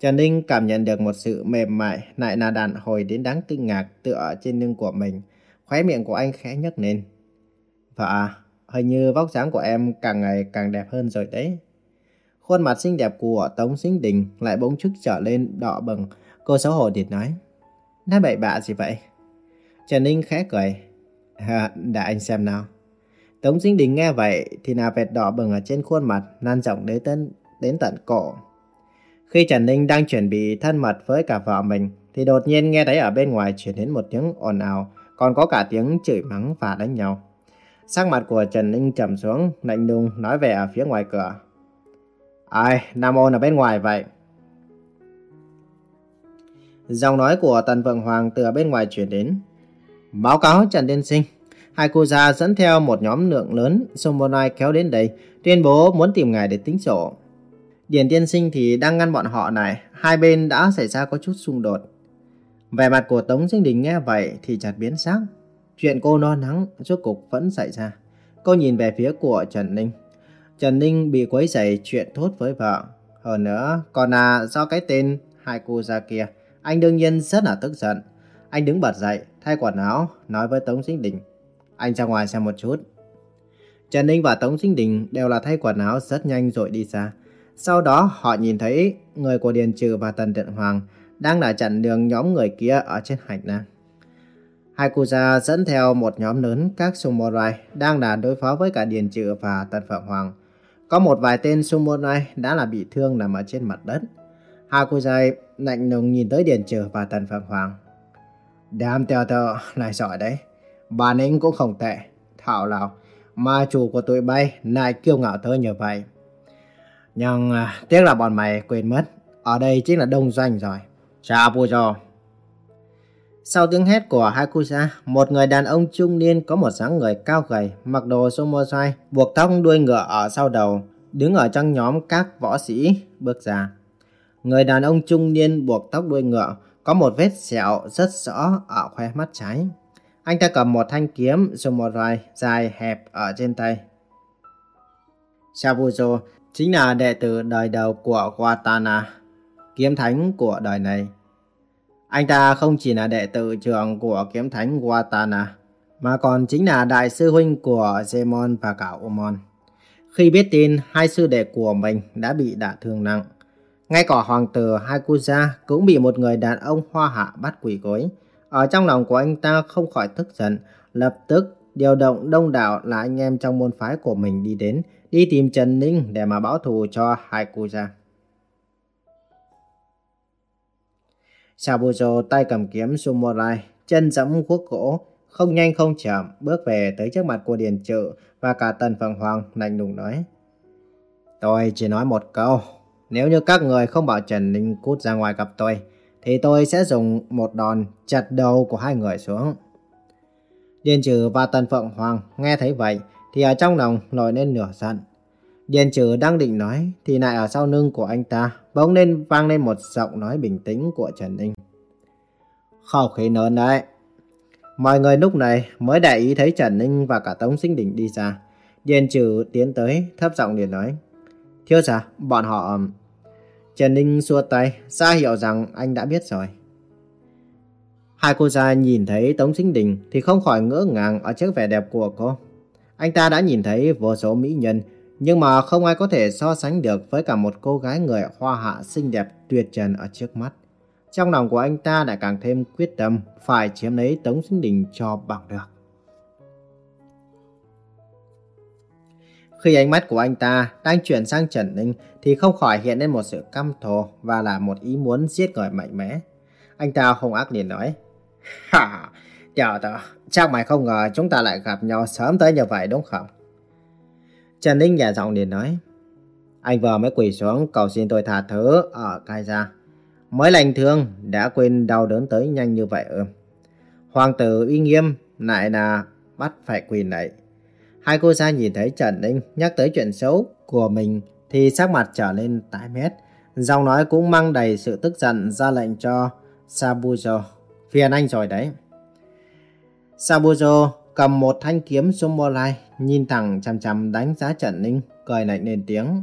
Trần Ninh cảm nhận được một sự mềm mại lại là đàn hồi đến đáng kinh ngạc tựa trên lưng của mình. Khóe miệng của anh khẽ nhấc lên. Vợ à, hình như vóc dáng của em càng ngày càng đẹp hơn rồi đấy. Khuôn mặt xinh đẹp của Tống Sinh Đình lại bỗng chốc trở lên đỏ bừng. Cô xấu hổ địt nói. Nói bậy bạ gì vậy? Trần Ninh khẽ cười. À, để anh xem nào. Tống Dinh Đình nghe vậy thì là vệt đỏ bừng ở trên khuôn mặt lan rộng đến tận, đến tận cổ. Khi Trần Ninh đang chuẩn bị thân mật với cả vợ mình thì đột nhiên nghe thấy ở bên ngoài chuyển đến một tiếng ồn ào còn có cả tiếng chửi mắng và đánh nhau. Sắc mặt của Trần Ninh trầm xuống, lạnh lùng nói về ở phía ngoài cửa. Ai, Nam Ôn ở bên ngoài vậy? Giọng nói của Tần Vượng Hoàng từ bên ngoài truyền đến. Báo cáo Trần Tiên Sinh, hai cô gia dẫn theo một nhóm lượng lớn Somonai kéo đến đây, tuyên bố muốn tìm ngài để tính sổ. Điền Tiên Sinh thì đang ngăn bọn họ này, hai bên đã xảy ra có chút xung đột. Vẻ mặt của Tống Sinh Đình nghe vậy thì chợt biến sắc. Chuyện cô no nắng rốt cục vẫn xảy ra. Cô nhìn về phía của Trần Ninh. Trần Ninh bị quấy rầy chuyện thốt với vợ. Hơn nữa, còn là do cái tên hai cô gia kia. Anh đương nhiên rất là tức giận. Anh đứng bật dậy, thay quần áo, nói với Tống Sinh Đình. Anh ra ngoài xem một chút. Trần Ninh và Tống Sinh Đình đều là thay quần áo rất nhanh rồi đi ra. Sau đó họ nhìn thấy người của Điền Trừ và Tần Điện Hoàng đang là chặn đường nhóm người kia ở trên hành lang. Hai cụ già dẫn theo một nhóm lớn các Sumorai đang là đối phó với cả Điền Trừ và Tần Phượng Hoàng. Có một vài tên Sumorai đã là bị thương nằm ở trên mặt đất. Hai cụ dài lạnh lùng nhìn tới Điền Trừ và Tần Phượng Hoàng. Đám tèo tờ này giỏi đấy. Bản lĩnh cũng không tệ. Thảo nào, ma chủ của tụi bay lại kiêu ngạo tới như vậy. Nhưng à, tiếc là bọn mày quên mất. Ở đây chính là đông doanh rồi. Chào Pujo. Sau tiếng hét của Hakusa, một người đàn ông trung niên có một dáng người cao gầy, mặc đồ samurai, buộc tóc đuôi ngựa ở sau đầu, đứng ở trong nhóm các võ sĩ bước ra. Người đàn ông trung niên buộc tóc đuôi ngựa có một vết sẹo rất rõ ở khoe mắt trái. Anh ta cầm một thanh kiếm dùm một roi dài hẹp ở trên tay. Shabuzo chính là đệ tử đời đầu của Watana, kiếm thánh của đời này. Anh ta không chỉ là đệ tử trường của kiếm thánh Watana, mà còn chính là đại sư huynh của Zemon và cả Omon. Khi biết tin hai sư đệ của mình đã bị đả thương nặng, ngay cả hoàng tử Hakuza cũng bị một người đàn ông hoa hạ bắt quỷ gối. Ở trong lòng của anh ta không khỏi tức giận, lập tức điều động đông đảo là anh em trong môn phái của mình đi đến, đi tìm Trần Ninh để mà báo thù cho Hakuza. Sabuzo tay cầm kiếm samurai, chân dẫm quốc gỗ, không nhanh không chậm bước về tới trước mặt của Điền Trự và cả Tần Phượng Hoàng lạnh lùng nói. Tôi chỉ nói một câu, nếu như các người không bảo Trần Ninh cút ra ngoài gặp tôi, thì tôi sẽ dùng một đòn chặt đầu của hai người xuống. Điền Trừ và Tần Phượng Hoàng nghe thấy vậy thì ở trong lòng nổi lên nửa giận. Điền Trừ đang định nói thì lại ở sau lưng của anh ta bỗng lên vang lên một giọng nói bình tĩnh của Trần Ninh. Khẩu khí lớn đấy. Mọi người lúc này mới để ý thấy Trần Ninh và cả Tống Sinh Đình đi ra. Điền Trừ tiến tới thấp giọng liền nói. Thiếu gia, bọn họ... Trần Ninh xua tay, ra hiệu rằng anh đã biết rồi. Hai cô gia nhìn thấy Tống Sinh Đình thì không khỏi ngỡ ngàng ở trước vẻ đẹp của cô. Anh ta đã nhìn thấy vô số mỹ nhân, nhưng mà không ai có thể so sánh được với cả một cô gái người hoa hạ xinh đẹp tuyệt trần ở trước mắt. Trong lòng của anh ta lại càng thêm quyết tâm phải chiếm lấy Tống Sinh Đình cho bằng được. Khi ánh mắt của anh ta đang chuyển sang Trần Ninh thì không khỏi hiện lên một sự căm thù và là một ý muốn giết người mạnh mẽ. Anh ta hung ác liền nói. Ha, chào tớ, chắc mày không ngờ chúng ta lại gặp nhau sớm tới như vậy đúng không? Trần Ninh nhẹ giọng liền nói. Anh vừa mới quỳ xuống cầu xin tôi tha thứ ở cai ra. Mới lành thương, đã quên đau đớn tới nhanh như vậy ư. Hoàng tử uy nghiêm lại là bắt phải quỳ lại." Hai cô gia nhìn thấy Trần Ninh nhắc tới chuyện xấu của mình thì sắc mặt trở nên tái mét. Giọng nói cũng mang đầy sự tức giận ra lệnh cho Sabuzo. Phiền anh rồi đấy. Sabuzo cầm một thanh kiếm Sumolai nhìn thẳng chằm chằm đánh giá Trần Ninh, cười lạnh lên tiếng.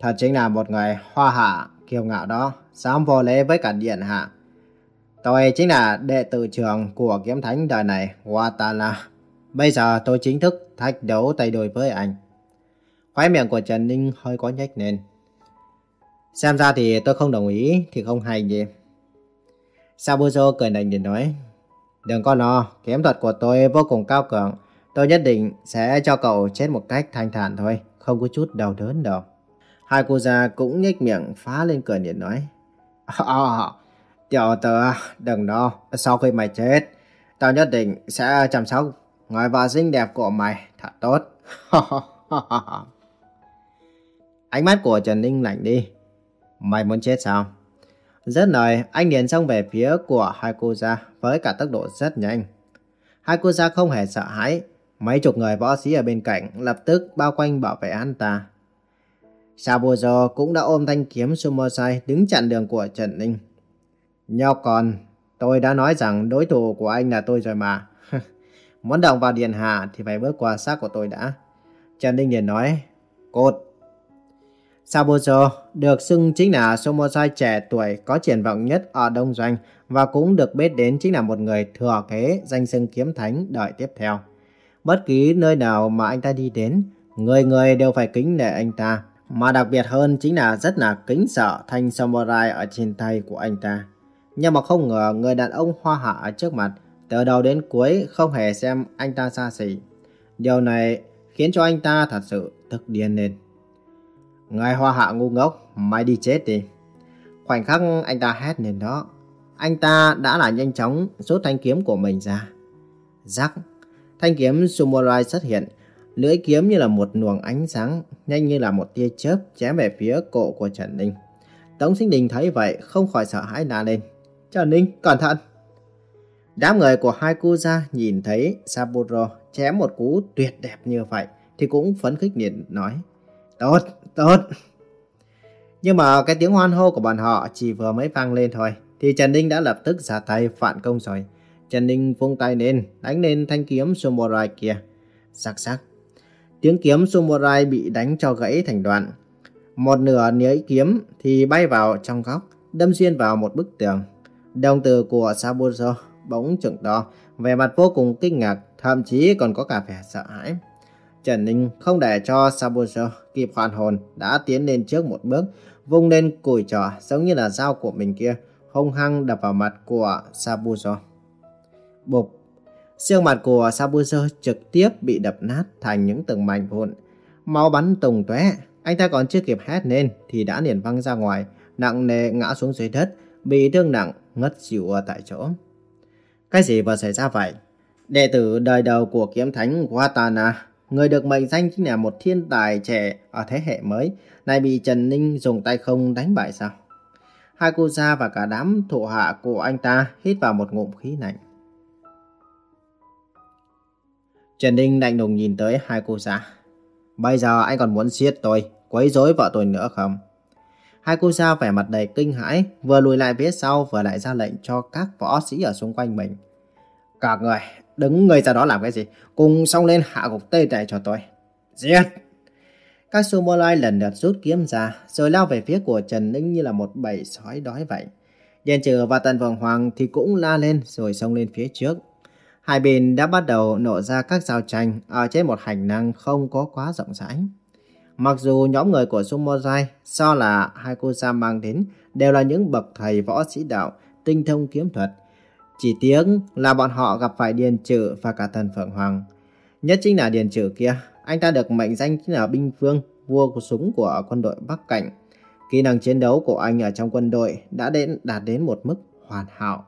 Thật chính là một người hoa hạ kiêu ngạo đó, dám vô lễ với cả điện hạ. Tôi chính là đệ tử trường của kiếm thánh đời này, Watala. Bây giờ tôi chính thức thách đấu tay đôi với anh. Khóe miệng của Trần Ninh hơi có nhếch lên. Xem ra thì tôi không đồng ý thì không hay gì. Sabuzo cười lạnh để nói. Đừng có lo, kiếm thuật của tôi vô cùng cao cường. Tôi nhất định sẽ cho cậu chết một cách thanh thản thôi, không có chút đau đớn đâu. Hai cô già cũng nhếch miệng phá lên cười điện nói. oh tiểu tử, đừng lo, sau khi mày chết, tao nhất định sẽ chăm sóc người vợ xinh đẹp của mày thật tốt. Ánh mắt của Trần Ninh lạnh đi. Mày muốn chết sao? Rất lời, anh liền xông về phía của hai cô gia với cả tốc độ rất nhanh. Hai cô gia không hề sợ hãi. Mấy chục người võ sĩ ở bên cạnh lập tức bao quanh bảo vệ anh ta. Sabuzo cũng đã ôm thanh kiếm Sumosai đứng chặn đường của Trần Ninh. Nhóc con, tôi đã nói rằng đối thủ của anh là tôi rồi mà. Muốn động vào điện hạ thì phải bước qua xác của tôi đã. Trần Ninh liền nói, cột. Sabuzo được xưng chính là Somosai trẻ tuổi có triển vọng nhất ở Đông Doanh và cũng được biết đến chính là một người thừa kế danh xưng kiếm thánh đời tiếp theo. Bất kỳ nơi nào mà anh ta đi đến, người người đều phải kính nể anh ta, mà đặc biệt hơn chính là rất là kính sợ thanh samurai ở trên tay của anh ta. Nhưng mà không ngờ người đàn ông hoa hạ ở trước mặt, từ đầu đến cuối không hề xem anh ta xa xỉ. Điều này khiến cho anh ta thật sự thực điên lên. Ngài hoa hạ ngu ngốc, mày đi chết đi. Khoảnh khắc anh ta hét lên đó, anh ta đã là nhanh chóng rút thanh kiếm của mình ra. Rắc, thanh kiếm samurai xuất hiện, lưỡi kiếm như là một luồng ánh sáng, nhanh như là một tia chớp chém về phía cổ của Trần Ninh. Tống Sinh Đình thấy vậy không khỏi sợ hãi la lên. Trần Ninh, cẩn thận! Đám người của hai cô gia nhìn thấy Saburo chém một cú tuyệt đẹp như vậy thì cũng phấn khích liền nói. Tốt, tốt! Nhưng mà cái tiếng hoan hô của bọn họ chỉ vừa mới vang lên thôi thì Trần Ninh đã lập tức ra tay phản công rồi. Trần Ninh vung tay lên, đánh lên thanh kiếm samurai kia. Sắc sắc. Tiếng kiếm samurai bị đánh cho gãy thành đoạn. Một nửa lưỡi kiếm thì bay vào trong góc, đâm xuyên vào một bức tường. Đồng từ của saburo bỗng trừng to, vẻ mặt vô cùng kinh ngạc, thậm chí còn có cả vẻ sợ hãi. Trần Ninh không để cho Sabuzo kịp hoàn hồn, đã tiến lên trước một bước, vung lên cùi trỏ giống như là dao của mình kia, hung hăng đập vào mặt của Sabuzo. Bụp! Xương mặt của Sabuzo trực tiếp bị đập nát thành những từng mảnh vụn. Máu bắn tung tóe, anh ta còn chưa kịp hét lên thì đã liền văng ra ngoài, nặng nề ngã xuống dưới đất, bị thương nặng, ngất xỉu ở tại chỗ. Cái gì vừa xảy ra vậy? Đệ tử đời đầu của kiếm thánh Watana, người được mệnh danh chính là một thiên tài trẻ ở thế hệ mới, này bị Trần Ninh dùng tay không đánh bại sao? Hai cô gia và cả đám thụ hạ của anh ta hít vào một ngụm khí lạnh. Trần Ninh lạnh lùng nhìn tới hai cô gia. Bây giờ anh còn muốn giết tôi, quấy rối vợ tôi nữa không? Hai cô gia vẻ mặt đầy kinh hãi, vừa lùi lại phía sau vừa lại ra lệnh cho các võ sĩ ở xung quanh mình. Các người, đứng người ra đó làm cái gì? Cùng xong lên hạ gục tê này cho tôi. Giết! Các samurai lần lượt rút kiếm ra, rồi lao về phía của Trần Ninh như là một bầy sói đói vậy. Điền trừ và Tần Vương Hoàng thì cũng la lên rồi xông lên phía trước. Hai bên đã bắt đầu nổ ra các giao tranh ở trên một hành lang không có quá rộng rãi. Mặc dù nhóm người của Sumozai do là hai cô mang đến đều là những bậc thầy võ sĩ đạo, tinh thông kiếm thuật. Chỉ tiếc là bọn họ gặp phải Điền Trự và cả Thần Phượng Hoàng. Nhất chính là Điền Trự kia, anh ta được mệnh danh chính là binh vương, vua của súng của quân đội Bắc Cảnh. Kỹ năng chiến đấu của anh ở trong quân đội đã đến đạt đến một mức hoàn hảo.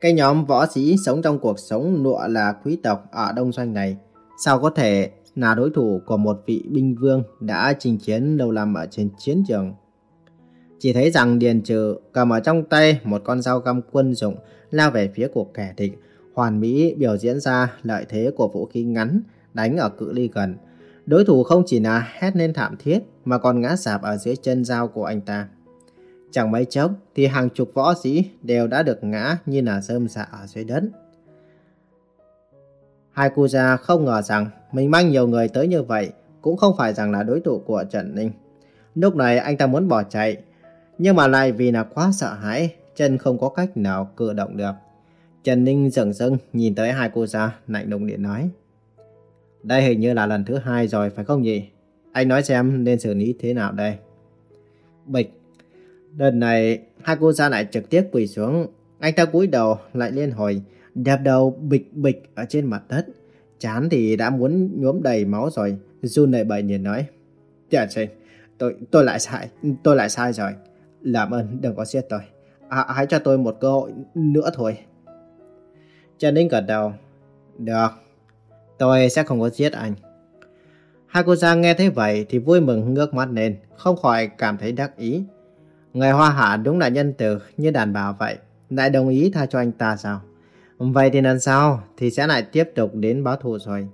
Cái nhóm võ sĩ sống trong cuộc sống nụa là quý tộc ở Đông Doanh này, sao có thể là đối thủ của một vị binh vương đã chinh chiến lâu năm ở trên chiến trường. Chỉ thấy rằng Điền Trừ cầm ở trong tay một con dao găm quân dụng lao về phía của kẻ địch, hoàn mỹ biểu diễn ra lợi thế của vũ khí ngắn đánh ở cự ly gần. Đối thủ không chỉ là hét lên thảm thiết mà còn ngã sạp ở dưới chân dao của anh ta. Chẳng mấy chốc thì hàng chục võ sĩ đều đã được ngã như là rơm rạ ở dưới đất. Hai cô gia không ngờ rằng mình mang nhiều người tới như vậy cũng không phải rằng là đối thủ của Trần Ninh. Lúc này anh ta muốn bỏ chạy, nhưng mà lại vì là quá sợ hãi, chân không có cách nào cử động được. Trần Ninh dừng dưng nhìn tới hai cô gia, lạnh lùng điện nói. Đây hình như là lần thứ hai rồi phải không nhỉ? Anh nói xem nên xử lý thế nào đây? Bịch. Lần này hai cô gia lại trực tiếp quỳ xuống. Anh ta cúi đầu lại liên hồi, đạp đầu bịch bịch ở trên mặt đất. Chán thì đã muốn nhuốm đầy máu rồi. Jun lại bậy nhìn nói. Dạ sinh, tôi, tôi lại sai, tôi lại sai rồi. Làm ơn đừng có giết tôi. À, hãy cho tôi một cơ hội nữa thôi. Trần Ninh gật đầu. Được, tôi sẽ không có giết anh. Hai cô Giang nghe thấy vậy thì vui mừng ngước mắt lên, không khỏi cảm thấy đắc ý. Người Hoa Hạ đúng là nhân từ như đàn bà vậy, lại đồng ý tha cho anh ta sao? Vậy thì lần sau thì sẽ lại tiếp tục đến báo thù rồi.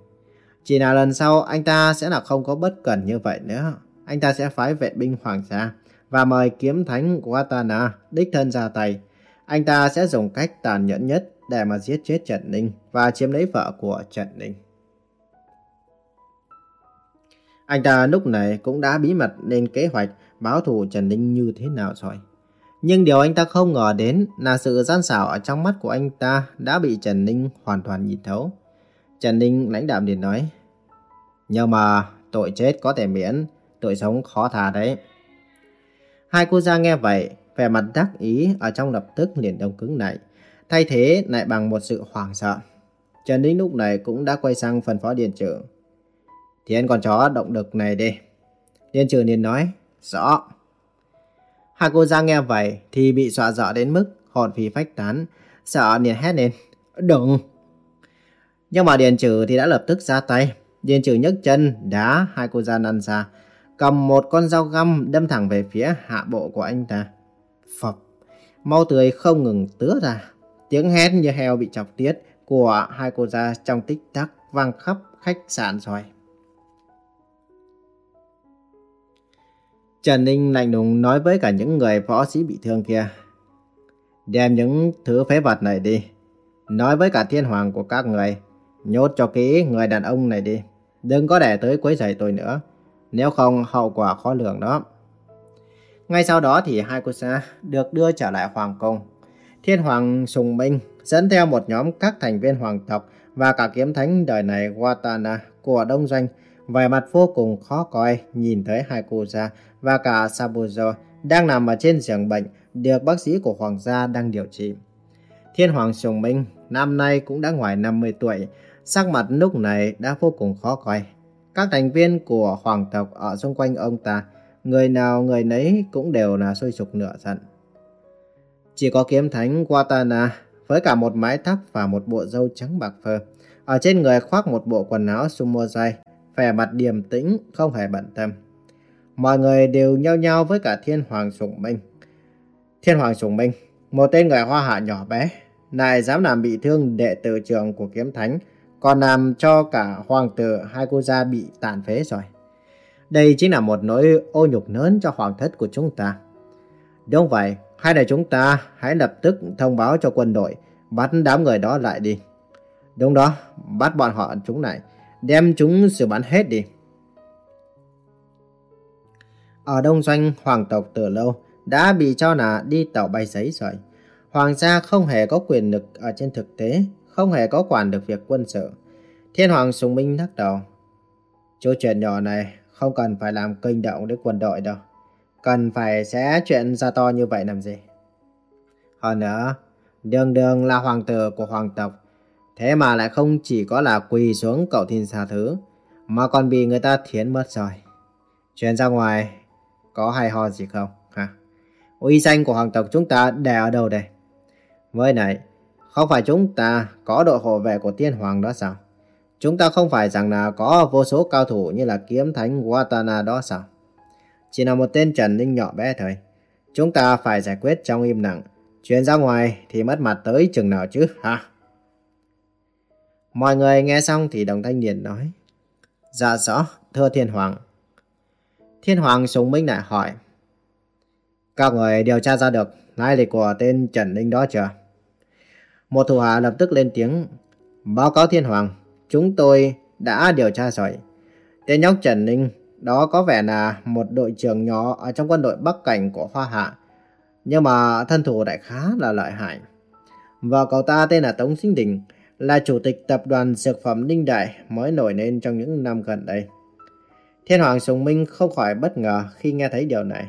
Chỉ là lần sau anh ta sẽ là không có bất cẩn như vậy nữa. Anh ta sẽ phái vệ binh hoàng gia và mời kiếm thánh Watana đích thân ra tay. Anh ta sẽ dùng cách tàn nhẫn nhất để mà giết chết Trần Ninh và chiếm lấy vợ của Trần Ninh. Anh ta lúc này cũng đã bí mật lên kế hoạch báo thù Trần Ninh như thế nào rồi. Nhưng điều anh ta không ngờ đến là sự gian xảo ở trong mắt của anh ta đã bị Trần Ninh hoàn toàn nhìn thấu. Trần Ninh lãnh đạm liền nói, Nhưng mà tội chết có thể miễn, tội sống khó tha đấy. Hai cô gia nghe vậy, vẻ mặt đắc ý ở trong lập tức liền đông cứng lại, thay thế lại bằng một sự hoảng sợ. Trần Ninh lúc này cũng đã quay sang phần phó điện trưởng. Thì anh còn chó động lực này đi. Điện trưởng liền nói, rõ. Hai cô gia nghe vậy thì bị dọa dọa đến mức hồn phi phách tán, sợ liền hét lên, đừng. Nhưng mà Điền Trừ thì đã lập tức ra tay. Điền Trừ nhấc chân, đá hai cô gia năn ra, cầm một con dao găm đâm thẳng về phía hạ bộ của anh ta. Phập, mau tươi không ngừng tứa ra. Tiếng hét như heo bị chọc tiết của hai cô gia trong tích tắc vang khắp khách sạn rồi. Trần Ninh lạnh lùng nói với cả những người võ sĩ bị thương kia. Đem những thứ phế vật này đi. Nói với cả thiên hoàng của các người. Nhốt cho kỹ người đàn ông này đi. Đừng có để tới quấy rầy tôi nữa. Nếu không, hậu quả khó lường đó. Ngay sau đó thì hai cô xa được đưa trở lại hoàng cung. Thiên hoàng Sùng Minh dẫn theo một nhóm các thành viên hoàng tộc và cả kiếm thánh đời này Watana của Đông Doanh vẻ mặt vô cùng khó coi nhìn thấy hai cô già và cả Sabuzo đang nằm ở trên giường bệnh được bác sĩ của hoàng gia đang điều trị. Thiên hoàng Sùng Minh năm nay cũng đã ngoài 50 tuổi, sắc mặt lúc này đã vô cùng khó coi. Các thành viên của hoàng tộc ở xung quanh ông ta, người nào người nấy cũng đều là sôi sục nửa giận. Chỉ có kiếm thánh Watana với cả một mái tóc và một bộ râu trắng bạc phơ. Ở trên người khoác một bộ quần áo sumo dai, vẻ mặt điềm tĩnh, không hề bận tâm. Mọi người đều nhao nhao với cả thiên hoàng sủng minh. Thiên hoàng sủng minh, một tên người hoa hạ nhỏ bé, lại dám làm bị thương đệ tử trường của kiếm thánh, còn làm cho cả hoàng tử hai cô gia bị tàn phế rồi. Đây chính là một nỗi ô nhục lớn cho hoàng thất của chúng ta. Đúng vậy, hay là chúng ta hãy lập tức thông báo cho quân đội, bắt đám người đó lại đi. Đúng đó, bắt bọn họ chúng này, đem chúng sửa bán hết đi. Ở Đông Doanh, hoàng tộc từ lâu đã bị cho là đi tàu bay giấy rồi. Hoàng gia không hề có quyền lực ở trên thực tế, không hề có quản được việc quân sự. Thiên hoàng sùng minh lắc đầu. Chú chuyện nhỏ này không cần phải làm kinh động đến quân đội đâu. Cần phải sẽ chuyện ra to như vậy làm gì? Hơn nữa, đường đường là hoàng tử của hoàng tộc. Thế mà lại không chỉ có là quỳ xuống cậu thiên xa thứ, mà còn bị người ta thiến mất rồi. Chuyện ra ngoài, có hay ho gì không? Hả? Uy danh của hoàng tộc chúng ta để ở đâu đây? Với này, không phải chúng ta có đội hộ vệ của tiên hoàng đó sao? Chúng ta không phải rằng là có vô số cao thủ như là kiếm thánh Watana đó sao? Chỉ là một tên Trần linh nhỏ bé thôi. Chúng ta phải giải quyết trong im lặng. Chuyện ra ngoài thì mất mặt tới chừng nào chứ hả? Mọi người nghe xong thì đồng thanh niên nói. Dạ rõ, thưa thiên hoàng. Thiên hoàng sùng minh lại hỏi. Các người điều tra ra được lai lịch của tên Trần Ninh đó chưa? Một thủ hạ lập tức lên tiếng. Báo cáo thiên hoàng, chúng tôi đã điều tra rồi. Tên nhóc Trần Ninh đó có vẻ là một đội trưởng nhỏ ở trong quân đội Bắc Cảnh của Hoa Hạ. Nhưng mà thân thủ đại khá là lợi hại. Và cậu ta tên là Tống Sinh Đình, là chủ tịch tập đoàn dược phẩm Ninh Đại mới nổi lên trong những năm gần đây. Thiên Hoàng Sùng Minh không khỏi bất ngờ khi nghe thấy điều này.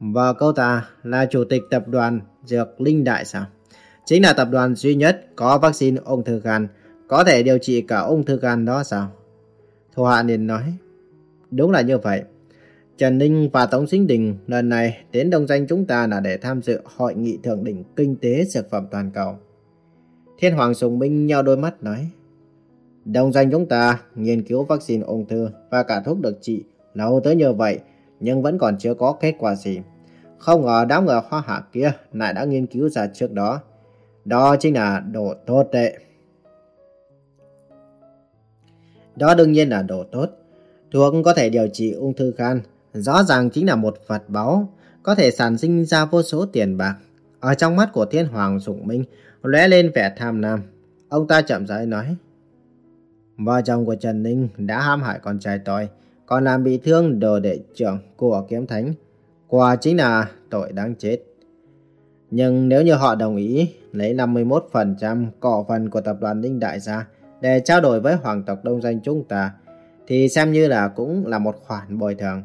Và câu ta là chủ tịch tập đoàn dược Linh Đại sao? Chính là tập đoàn duy nhất có vaccine ung thư gan, có thể điều trị cả ung thư gan đó sao? Thu Hạ liền nói. Đúng là như vậy. Trần Ninh và Tống Sinh Đình lần này đến đông danh chúng ta là để tham dự hội nghị thượng đỉnh kinh tế dược phẩm toàn cầu. Thiên Hoàng Sùng Minh nhau đôi mắt nói. Đồng danh chúng ta nghiên cứu vaccine ung thư và cả thuốc được trị lâu tới như vậy nhưng vẫn còn chưa có kết quả gì. Không ngờ đám người hoa hạ kia lại đã nghiên cứu ra trước đó. Đó chính là đồ tốt tệ. Đó đương nhiên là đồ tốt. Thuốc có thể điều trị ung thư gan, rõ ràng chính là một vật báu, có thể sản sinh ra vô số tiền bạc. Ở trong mắt của Thiên Hoàng Sủng Minh lóe lên vẻ tham lam. Ông ta chậm rãi nói. Vợ chồng của Trần Ninh đã hãm hại con trai tôi, còn làm bị thương đồ đệ trưởng của kiếm thánh. Quả chính là tội đáng chết. Nhưng nếu như họ đồng ý lấy 51% cổ phần của tập đoàn Ninh Đại ra để trao đổi với hoàng tộc đông danh chúng ta, thì xem như là cũng là một khoản bồi thường.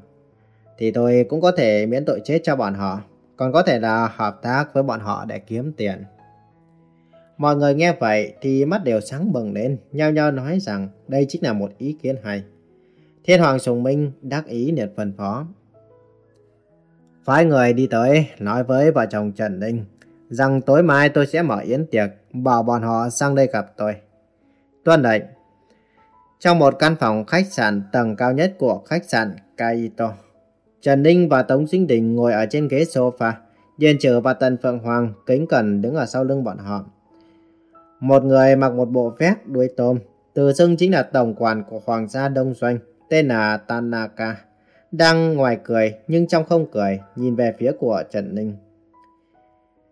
Thì tôi cũng có thể miễn tội chết cho bọn họ, còn có thể là hợp tác với bọn họ để kiếm tiền. Mọi người nghe vậy thì mắt đều sáng bừng lên, nhao nhao nói rằng đây chính là một ý kiến hay. Thiên Hoàng Sùng Minh đắc ý liệt phân phó. Phái người đi tới nói với vợ chồng Trần Ninh rằng tối mai tôi sẽ mở yến tiệc, bảo bọn họ sang đây gặp tôi. Tuân lệnh. Trong một căn phòng khách sạn tầng cao nhất của khách sạn Kaito, Trần Ninh và Tống Sinh Đình ngồi ở trên ghế sofa, Điền Trừ và Tần Phượng Hoàng kính cẩn đứng ở sau lưng bọn họ. Một người mặc một bộ vest đuôi tôm, tự xưng chính là tổng quản của Hoàng gia Đông Doanh, tên là Tanaka, đang ngoài cười nhưng trong không cười, nhìn về phía của Trần Ninh.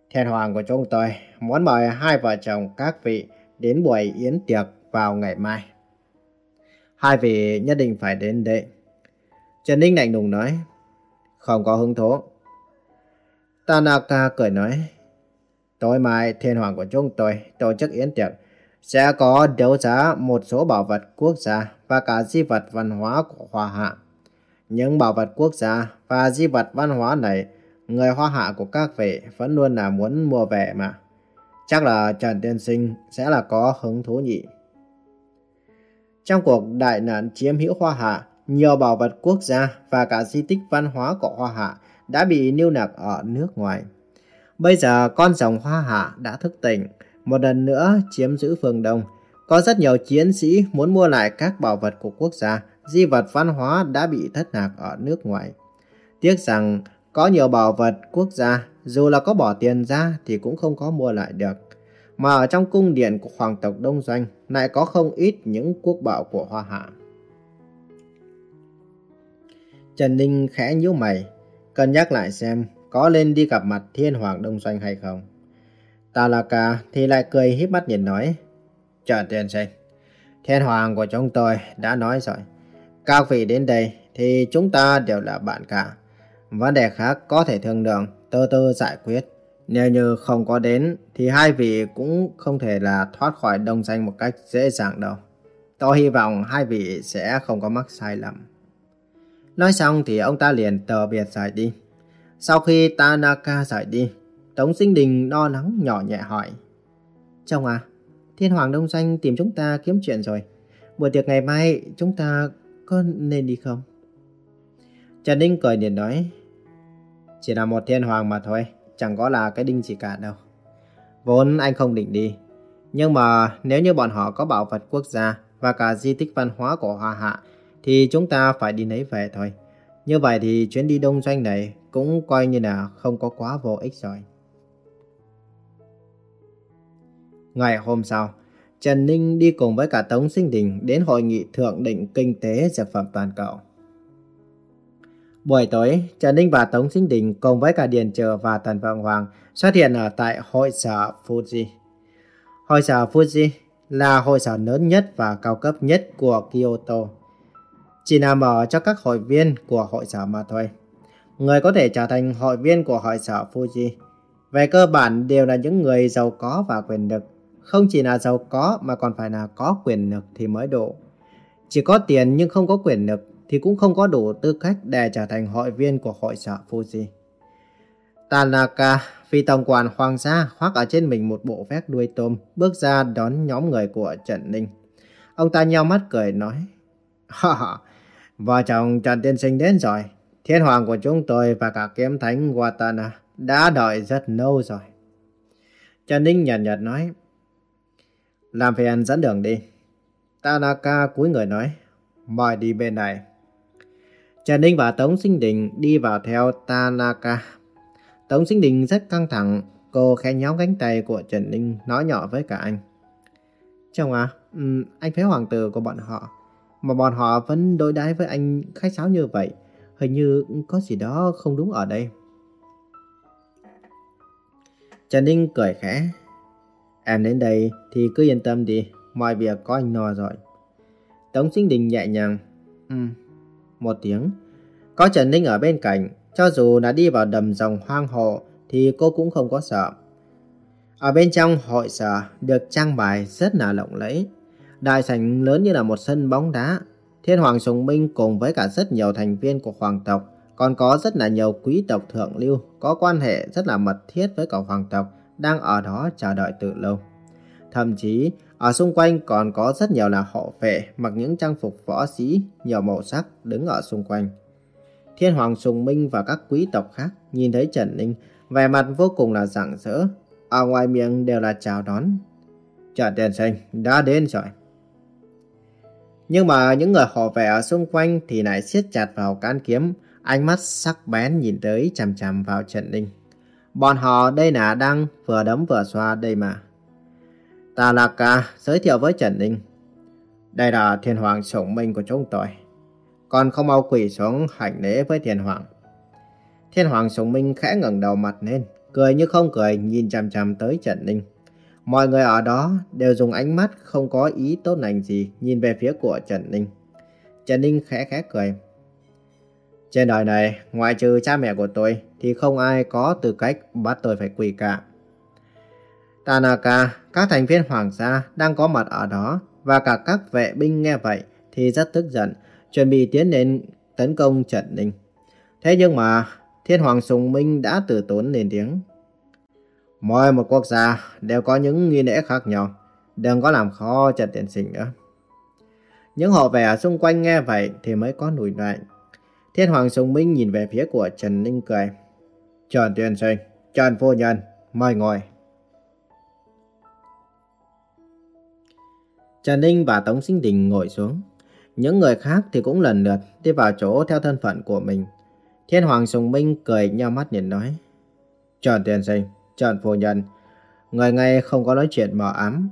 Thiên hoàng của chúng tôi muốn mời hai vợ chồng các vị đến buổi yến tiệc vào ngày mai. Hai vị nhất định phải đến đây. Trần Ninh lạnh lùng nói, không có hứng thú. Tanaka cười nói, tối mai thiên hoàng của chúng tôi tổ chức yến tiệc sẽ có đấu giá một số bảo vật quốc gia và cả di vật văn hóa của Hoa Hạ. Những bảo vật quốc gia và di vật văn hóa này, người Hoa Hạ của các vị vẫn luôn là muốn mua về mà. Chắc là Trần Tiên Sinh sẽ là có hứng thú nhị. Trong cuộc đại nạn chiếm hữu Hoa Hạ, nhiều bảo vật quốc gia và cả di tích văn hóa của Hoa Hạ đã bị lưu nặc ở nước ngoài. Bây giờ con rồng Hoa Hạ đã thức tỉnh, một lần nữa chiếm giữ phương Đông. Có rất nhiều chiến sĩ muốn mua lại các bảo vật của quốc gia, di vật văn hóa đã bị thất lạc ở nước ngoài. Tiếc rằng có nhiều bảo vật quốc gia, dù là có bỏ tiền ra thì cũng không có mua lại được. Mà ở trong cung điện của hoàng tộc Đông Doanh lại có không ít những quốc bảo của Hoa Hạ. Trần Ninh khẽ nhíu mày, cân nhắc lại xem có lên đi gặp mặt thiên hoàng Đông Doanh hay không. Talaka thì lại cười híp mắt nhìn nói, Chờ Tiên Sinh, thiên hoàng của chúng tôi đã nói rồi, các vị đến đây thì chúng ta đều là bạn cả. Vấn đề khác có thể thương lượng, từ từ giải quyết. Nếu như không có đến thì hai vị cũng không thể là thoát khỏi đông danh một cách dễ dàng đâu. Tôi hy vọng hai vị sẽ không có mắc sai lầm. Nói xong thì ông ta liền tờ biệt giải đi. Sau khi Tanaka rời đi, Tống Sinh Đình lo lắng nhỏ nhẹ hỏi. Chồng à, Thiên Hoàng Đông Danh tìm chúng ta kiếm chuyện rồi. Buổi tiệc ngày mai chúng ta có nên đi không? Trần Ninh cười điện nói. Chỉ là một thiên hoàng mà thôi, chẳng có là cái đinh gì cả đâu. Vốn anh không định đi. Nhưng mà nếu như bọn họ có bảo vật quốc gia và cả di tích văn hóa của Hoa Hạ thì chúng ta phải đi lấy về thôi. Như vậy thì chuyến đi đông doanh này cũng coi như là không có quá vô ích rồi. Ngày hôm sau, Trần Ninh đi cùng với cả Tống Sinh Đình đến hội nghị thượng định kinh tế dược phẩm toàn cầu. Buổi tối, Trần Ninh và Tống Sinh Đình cùng với cả Điền Trờ và Tần Vượng Hoàng xuất hiện ở tại hội sở Fuji. Hội sở Fuji là hội sở lớn nhất và cao cấp nhất của Kyoto. Chỉ nằm ở cho các hội viên của hội sở mà thôi. Người có thể trở thành hội viên của hội sở Fuji. Về cơ bản đều là những người giàu có và quyền lực. Không chỉ là giàu có mà còn phải là có quyền lực thì mới đủ. Chỉ có tiền nhưng không có quyền lực thì cũng không có đủ tư cách để trở thành hội viên của hội sở Fuji. Tanaka, phi tổng quản hoàng gia khoác ở trên mình một bộ vest đuôi tôm, bước ra đón nhóm người của Trần Ninh. Ông ta nheo mắt cười nói, haha vợ chồng Trần Tiên Sinh đến rồi. Thiên hoàng của chúng tôi và cả kiếm thánh Watana đã đợi rất lâu rồi. Trần Ninh nhạt nhạt nói, làm phiền dẫn đường đi. Tanaka cúi người nói, mời đi bên này. Trần Ninh và Tống Sinh Đình đi vào theo Tanaka. Tống Sinh Đình rất căng thẳng, cô khẽ nhóm cánh tay của Trần Ninh nói nhỏ với cả anh. Chồng à, um, anh phế hoàng tử của bọn họ, mà bọn họ vẫn đối đãi với anh khách sáo như vậy. Hình như có gì đó không đúng ở đây. Trần Ninh cười khẽ. Em đến đây thì cứ yên tâm đi, mọi việc có anh no rồi. Tống Sinh Đình nhẹ nhàng. Ừ, một tiếng. Có Trần Ninh ở bên cạnh, cho dù là đi vào đầm rồng hoang hồ thì cô cũng không có sợ. Ở bên trong hội sở được trang bài rất là lộng lẫy. Đại sảnh lớn như là một sân bóng đá. Thiên Hoàng Sùng Minh cùng với cả rất nhiều thành viên của hoàng tộc, còn có rất là nhiều quý tộc thượng lưu có quan hệ rất là mật thiết với cả hoàng tộc đang ở đó chờ đợi từ lâu. Thậm chí ở xung quanh còn có rất nhiều là hộ vệ mặc những trang phục võ sĩ nhiều màu sắc đứng ở xung quanh. Thiên Hoàng Sùng Minh và các quý tộc khác nhìn thấy Trần Ninh vẻ mặt vô cùng là rạng rỡ. Ở ngoài miệng đều là chào đón. Trần Tiền Sinh đã đến rồi. Nhưng mà những người hộ vệ ở xung quanh thì lại siết chặt vào cán kiếm, ánh mắt sắc bén nhìn tới chằm chằm vào Trần Ninh. Bọn họ đây là đang vừa đấm vừa xoa đây mà. Ta là ca giới thiệu với Trần Ninh. Đây là thiên hoàng sủng minh của chúng tôi. Còn không mau quỳ xuống hành lễ với thiên hoàng. Thiên hoàng sủng minh khẽ ngẩng đầu mặt lên, cười như không cười nhìn chằm chằm tới Trần Ninh. Mọi người ở đó đều dùng ánh mắt không có ý tốt lành gì nhìn về phía của Trần Ninh. Trần Ninh khẽ khẽ cười. Trên đời này, ngoại trừ cha mẹ của tôi, thì không ai có tư cách bắt tôi phải quỳ cả. Tanaka, các thành viên hoàng gia đang có mặt ở đó và cả các vệ binh nghe vậy thì rất tức giận, chuẩn bị tiến lên tấn công Trần Ninh. Thế nhưng mà Thiên Hoàng Sùng Minh đã từ tốn lên tiếng. Mỗi một quốc gia đều có những nghi lễ khác nhau, đừng có làm khó Trần Tiền Sinh nữa. Những hộ vệ ở xung quanh nghe vậy thì mới có nổi lại. Thiên Hoàng Sùng Minh nhìn về phía của Trần Ninh cười. Trần Tiền Sinh, Trần Phu Nhân, mời ngồi. Trần Ninh và Tống Sinh Đình ngồi xuống. Những người khác thì cũng lần lượt đi vào chỗ theo thân phận của mình. Thiên Hoàng Sùng Minh cười nhau mắt nhìn nói. Trần Tiên Sinh, Trần Phu Nhân, người ngay không có nói chuyện mờ ám.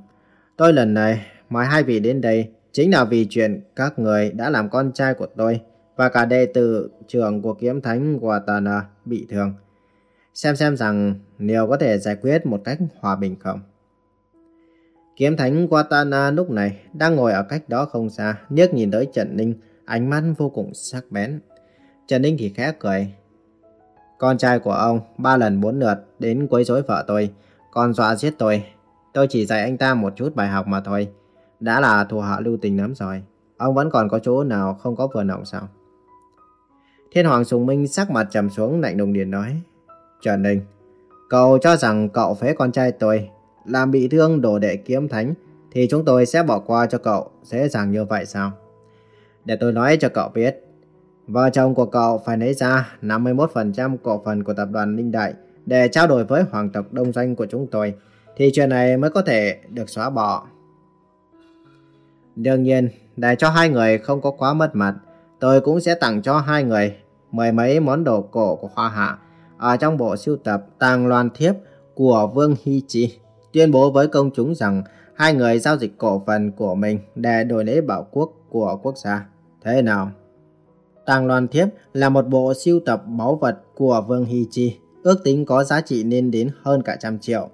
Tôi lần này mời hai vị đến đây chính là vì chuyện các người đã làm con trai của tôi và cả đệ tử trưởng của kiếm thánh Watana bị thương. Xem xem rằng liệu có thể giải quyết một cách hòa bình không? Kiếm thánh Watana lúc này đang ngồi ở cách đó không xa, liếc nhìn tới Trần Ninh, ánh mắt vô cùng sắc bén. Trần Ninh thì khẽ cười. Con trai của ông ba lần bốn lượt đến quấy rối vợ tôi, còn dọa giết tôi. Tôi chỉ dạy anh ta một chút bài học mà thôi. Đã là thù hạ lưu tình lắm rồi. Ông vẫn còn có chỗ nào không có vừa lòng sao? Thiên Hoàng Sùng Minh sắc mặt trầm xuống lạnh lùng điền nói. Trần Đình, cậu cho rằng cậu phế con trai tôi làm bị thương đồ đệ kiếm thánh thì chúng tôi sẽ bỏ qua cho cậu dễ dàng như vậy sao? Để tôi nói cho cậu biết, vợ chồng của cậu phải lấy ra 51% cổ phần của tập đoàn Ninh Đại để trao đổi với hoàng tộc đông doanh của chúng tôi, thì chuyện này mới có thể được xóa bỏ. Đương nhiên, để cho hai người không có quá mất mặt, tôi cũng sẽ tặng cho hai người mười mấy món đồ cổ của Hoa Hạ ở trong bộ sưu tập Tàng Loan Thiếp của Vương Hy Chi tuyên bố với công chúng rằng Hai người giao dịch cổ phần của mình để đổi lấy bảo quốc của quốc gia. Thế nào? Tàng Loan Thiếp là một bộ siêu tập báu vật của Vương Hy Chi, ước tính có giá trị lên đến hơn cả trăm triệu.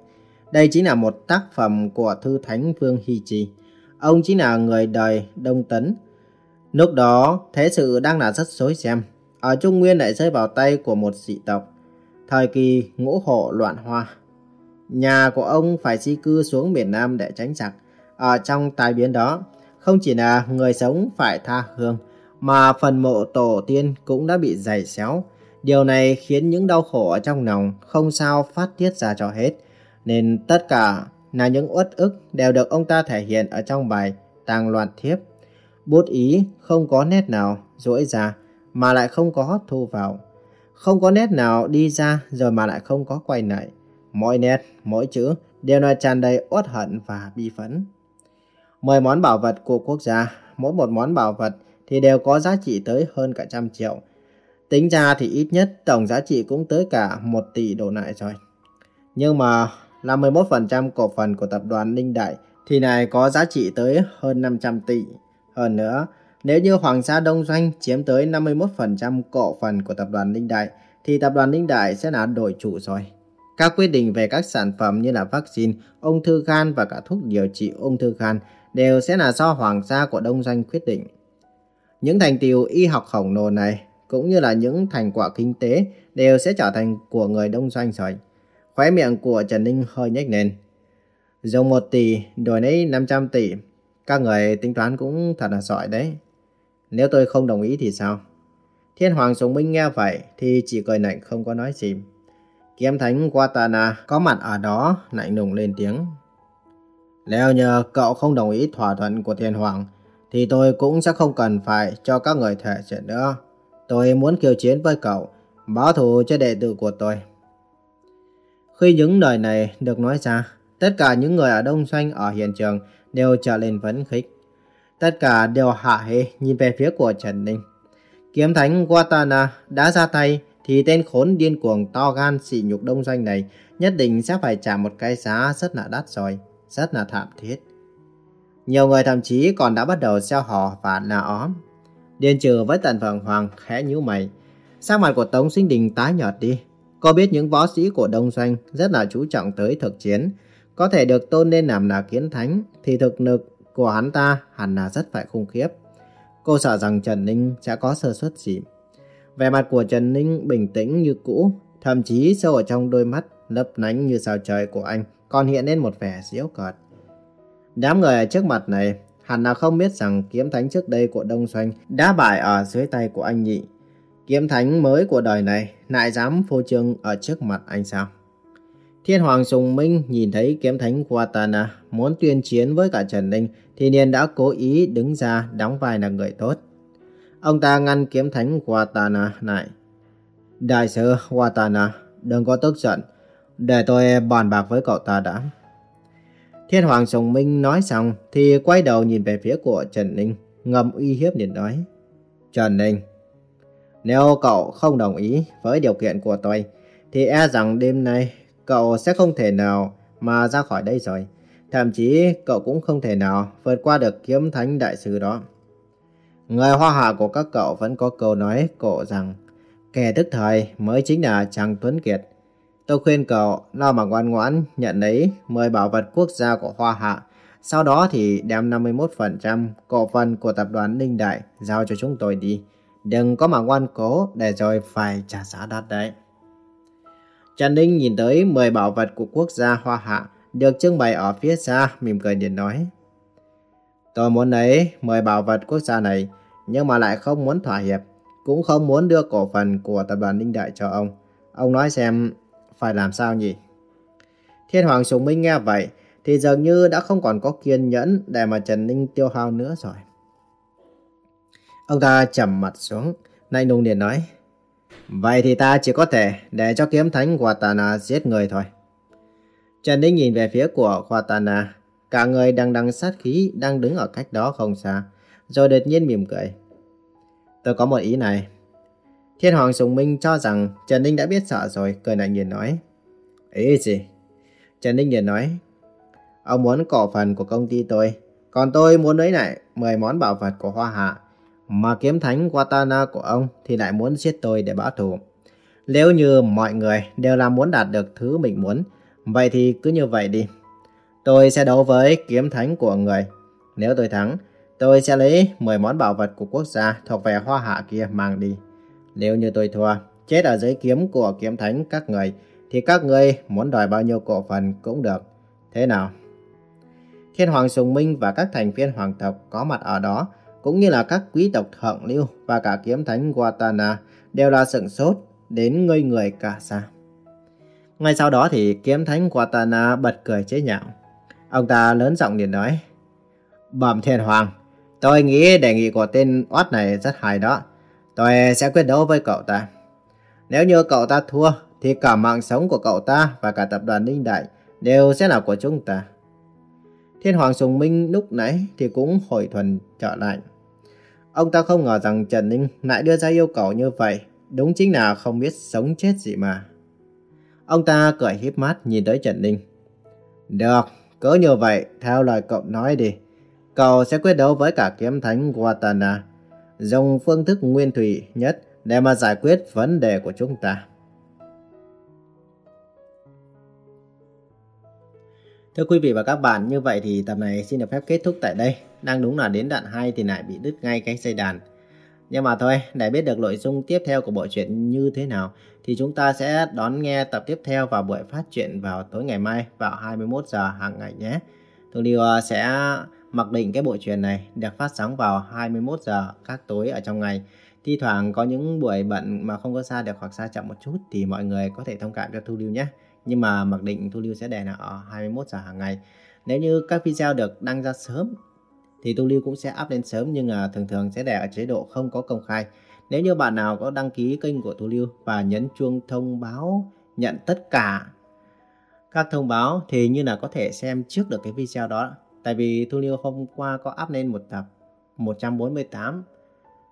Đây chính là một tác phẩm của Thư Thánh Vương Hy Chi. Ông chính là người đời Đông Tấn. Lúc đó, thế sự đang là rất xối xem. Ở Trung Nguyên lại rơi vào tay của một dị tộc. Thời kỳ ngũ hộ loạn hoa. Nhà của ông phải di cư xuống miền Nam để tránh giặc. Ở trong tai biến đó, không chỉ là người sống phải tha hương, mà phần mộ tổ tiên cũng đã bị dày xéo. Điều này khiến những đau khổ ở trong lòng không sao phát tiết ra cho hết. Nên tất cả là những uất ức đều được ông ta thể hiện ở trong bài Tàng Loạn Thiếp. Bút ý không có nét nào rỗi ra mà lại không có thu vào. Không có nét nào đi ra rồi mà lại không có quay lại. Mỗi nét, mỗi chữ đều là tràn đầy uất hận và bi phẫn. Mười món bảo vật của quốc gia, mỗi một món bảo vật thì đều có giá trị tới hơn cả trăm triệu. Tính ra thì ít nhất tổng giá trị cũng tới cả một tỷ đô lại rồi. Nhưng mà là 11% cổ phần của tập đoàn Ninh Đại thì này có giá trị tới hơn 500 tỷ. Hơn nữa, nếu như Hoàng gia Đông Doanh chiếm tới 51% cổ phần của tập đoàn Ninh Đại thì tập đoàn Ninh Đại sẽ là đổi chủ rồi. Các quyết định về các sản phẩm như là vaccine, ung thư gan và cả thuốc điều trị ung thư gan đều sẽ là do Hoàng gia của Đông Doanh quyết định. Những thành tiệu y học khổng lồ này, cũng như là những thành quả kinh tế, đều sẽ trở thành của người Đông Doanh rồi. Khóe miệng của Trần Ninh hơi nhếch lên. Dùng 1 tỷ, đổi lấy 500 tỷ. Các người tính toán cũng thật là giỏi đấy. Nếu tôi không đồng ý thì sao? Thiên Hoàng Sùng Minh nghe vậy thì chỉ cười lạnh, không có nói gì. Kiếm Thánh Watana có mặt ở đó lạnh lùng lên tiếng. Nếu nhờ cậu không đồng ý thỏa thuận của Thiên Hoàng thì tôi cũng sẽ không cần phải cho các người thể chuyện nữa. Tôi muốn kiêu chiến với cậu, báo thù cho đệ tử của tôi. Khi những lời này được nói ra, tất cả những người ở Đông Doanh ở hiện trường đều trở lên vấn khích. Tất cả đều hạ hê nhìn về phía của Trần Ninh. Kiếm thánh Watana đã ra tay thì tên khốn điên cuồng to gan xỉ nhục Đông Doanh này nhất định sẽ phải trả một cái giá rất là đắt rồi, rất là thảm thiết. Nhiều người thậm chí còn đã bắt đầu gieo họ và nà óm. Điền trừ với tần phượng hoàng khẽ nhíu mày. Sắc mặt của Tống Sinh Đình tái nhợt đi. cô biết những võ sĩ của Đông Doanh rất là chú trọng tới thực chiến. Có thể được tôn lên làm là kiến thánh thì thực lực của hắn ta hẳn là rất phải khủng khiếp. Cô sợ rằng Trần Ninh sẽ có sơ suất gì. Vẻ mặt của Trần Ninh bình tĩnh như cũ, thậm chí sâu ở trong đôi mắt lấp lánh như sao trời của anh còn hiện lên một vẻ diễu cợt. Đám người ở trước mặt này hẳn là không biết rằng kiếm thánh trước đây của Đông Doanh đã bại ở dưới tay của anh nhị. Kiếm thánh mới của đời này lại dám phô trương ở trước mặt anh sao? Thiên Hoàng Sùng Minh nhìn thấy kiếm thánh Watana muốn tuyên chiến với cả Trần Ninh thì liền đã cố ý đứng ra đóng vai là người tốt. Ông ta ngăn kiếm thánh Watana lại. Đại sư Watana, đừng có tức giận, để tôi bàn bạc với cậu ta đã. Thiên Hoàng Sùng Minh nói xong thì quay đầu nhìn về phía của Trần Ninh, ngầm uy hiếp liền nói. Trần Ninh, nếu cậu không đồng ý với điều kiện của tôi, thì e rằng đêm nay cậu sẽ không thể nào mà ra khỏi đây rồi. Thậm chí cậu cũng không thể nào vượt qua được kiếm thánh đại sư đó. Người hoa hạ của các cậu vẫn có câu nói cổ rằng kẻ thức thời mới chính là Trang Tuấn Kiệt. Tôi khuyên cậu lo mà ngoan ngoãn nhận lấy 10 bảo vật quốc gia của Hoa Hạ. Sau đó thì đem 51% cổ phần của tập đoàn Ninh Đại giao cho chúng tôi đi. Đừng có mà ngoan cố để rồi phải trả giá đắt đấy. Trần Ninh nhìn tới 10 bảo vật của quốc gia Hoa Hạ được trưng bày ở phía xa, mỉm cười điện nói. Tôi muốn lấy 10 bảo vật quốc gia này, nhưng mà lại không muốn thỏa hiệp, cũng không muốn đưa cổ phần của tập đoàn Ninh Đại cho ông. Ông nói xem phải làm sao nhỉ? Thiên Hoàng Sùng Minh nghe vậy thì dường như đã không còn có kiên nhẫn để mà Trần Ninh tiêu hao nữa rồi. Ông ta trầm mặt xuống, lạnh lùng liền nói. Vậy thì ta chỉ có thể để cho kiếm thánh Watana giết người thôi. Trần Ninh nhìn về phía của Watana, cả người đang đằng sát khí đang đứng ở cách đó không xa, rồi đột nhiên mỉm cười. Tôi có một ý này. Thiên Hoàng Sùng Minh cho rằng Trần Ninh đã biết sợ rồi, cười lạnh nhìn nói. Ý gì? Trần Ninh liền nói. Ông muốn cổ phần của công ty tôi, còn tôi muốn lấy lại 10 món bảo vật của Hoa Hạ. Mà kiếm thánh Watana của ông thì lại muốn giết tôi để báo thù. Nếu như mọi người đều là muốn đạt được thứ mình muốn, vậy thì cứ như vậy đi. Tôi sẽ đấu với kiếm thánh của người. Nếu tôi thắng, tôi sẽ lấy 10 món bảo vật của quốc gia thuộc về hoa hạ kia mang đi. Nếu như tôi thua, chết ở dưới kiếm của kiếm thánh các người, thì các người muốn đòi bao nhiêu cổ phần cũng được. Thế nào? Thiên Hoàng Sùng Minh và các thành viên hoàng tộc có mặt ở đó, cũng như là các quý tộc thượng lưu và cả kiếm thánh Watana đều là sửng sốt đến ngây người cả xa. Ngay sau đó thì kiếm thánh Watana bật cười chế nhạo. Ông ta lớn giọng liền nói. Bẩm thiên hoàng, tôi nghĩ đề nghị của tên oát này rất hay đó. Tôi sẽ quyết đấu với cậu ta. Nếu như cậu ta thua, thì cả mạng sống của cậu ta và cả tập đoàn Ninh Đại đều sẽ là của chúng ta. Thiên Hoàng Sùng Minh lúc nãy thì cũng hồi thuần trở lại. Ông ta không ngờ rằng Trần Ninh lại đưa ra yêu cầu như vậy, đúng chính là không biết sống chết gì mà. Ông ta cười híp mắt nhìn tới Trần Ninh. Được, cứ như vậy, theo lời cậu nói đi. Cậu sẽ quyết đấu với cả kiếm thánh Watana, dùng phương thức nguyên thủy nhất để mà giải quyết vấn đề của chúng ta. Thưa quý vị và các bạn, như vậy thì tập này xin được phép kết thúc tại đây. Đang đúng là đến đoạn 2 thì lại bị đứt ngay cái dây đàn. Nhưng mà thôi, để biết được nội dung tiếp theo của bộ truyện như thế nào thì chúng ta sẽ đón nghe tập tiếp theo vào buổi phát truyện vào tối ngày mai vào 21 giờ hàng ngày nhé. Thường điều ờ, sẽ mặc định cái bộ truyện này được phát sóng vào 21 giờ các tối ở trong ngày. Thi thoảng có những buổi bận mà không có xa được hoặc xa chậm một chút thì mọi người có thể thông cảm cho Thu Lưu nhé. Nhưng mà mặc định Thu Lưu sẽ để là ở 21 giờ hàng ngày. Nếu như các video được đăng ra sớm, thì thu Lưu cũng sẽ up lên sớm nhưng à, thường thường sẽ để ở chế độ không có công khai. Nếu như bạn nào có đăng ký kênh của thu Lưu và nhấn chuông thông báo nhận tất cả các thông báo thì như là có thể xem trước được cái video đó. Tại vì thu liêu hôm qua có up lên một tập 148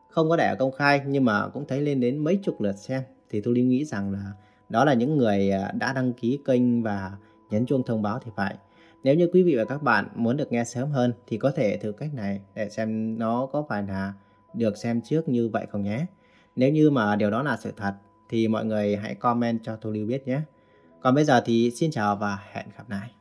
không có để ở công khai, nhưng mà cũng thấy lên đến mấy chục lượt xem thì thu liêu nghĩ rằng là đó là những người à, đã đăng ký kênh và nhấn chuông thông báo thì phải. Nếu như quý vị và các bạn muốn được nghe sớm hơn thì có thể thử cách này để xem nó có phải là được xem trước như vậy không nhé. Nếu như mà điều đó là sự thật thì mọi người hãy comment cho Thu liêu biết nhé. Còn bây giờ thì xin chào và hẹn gặp lại.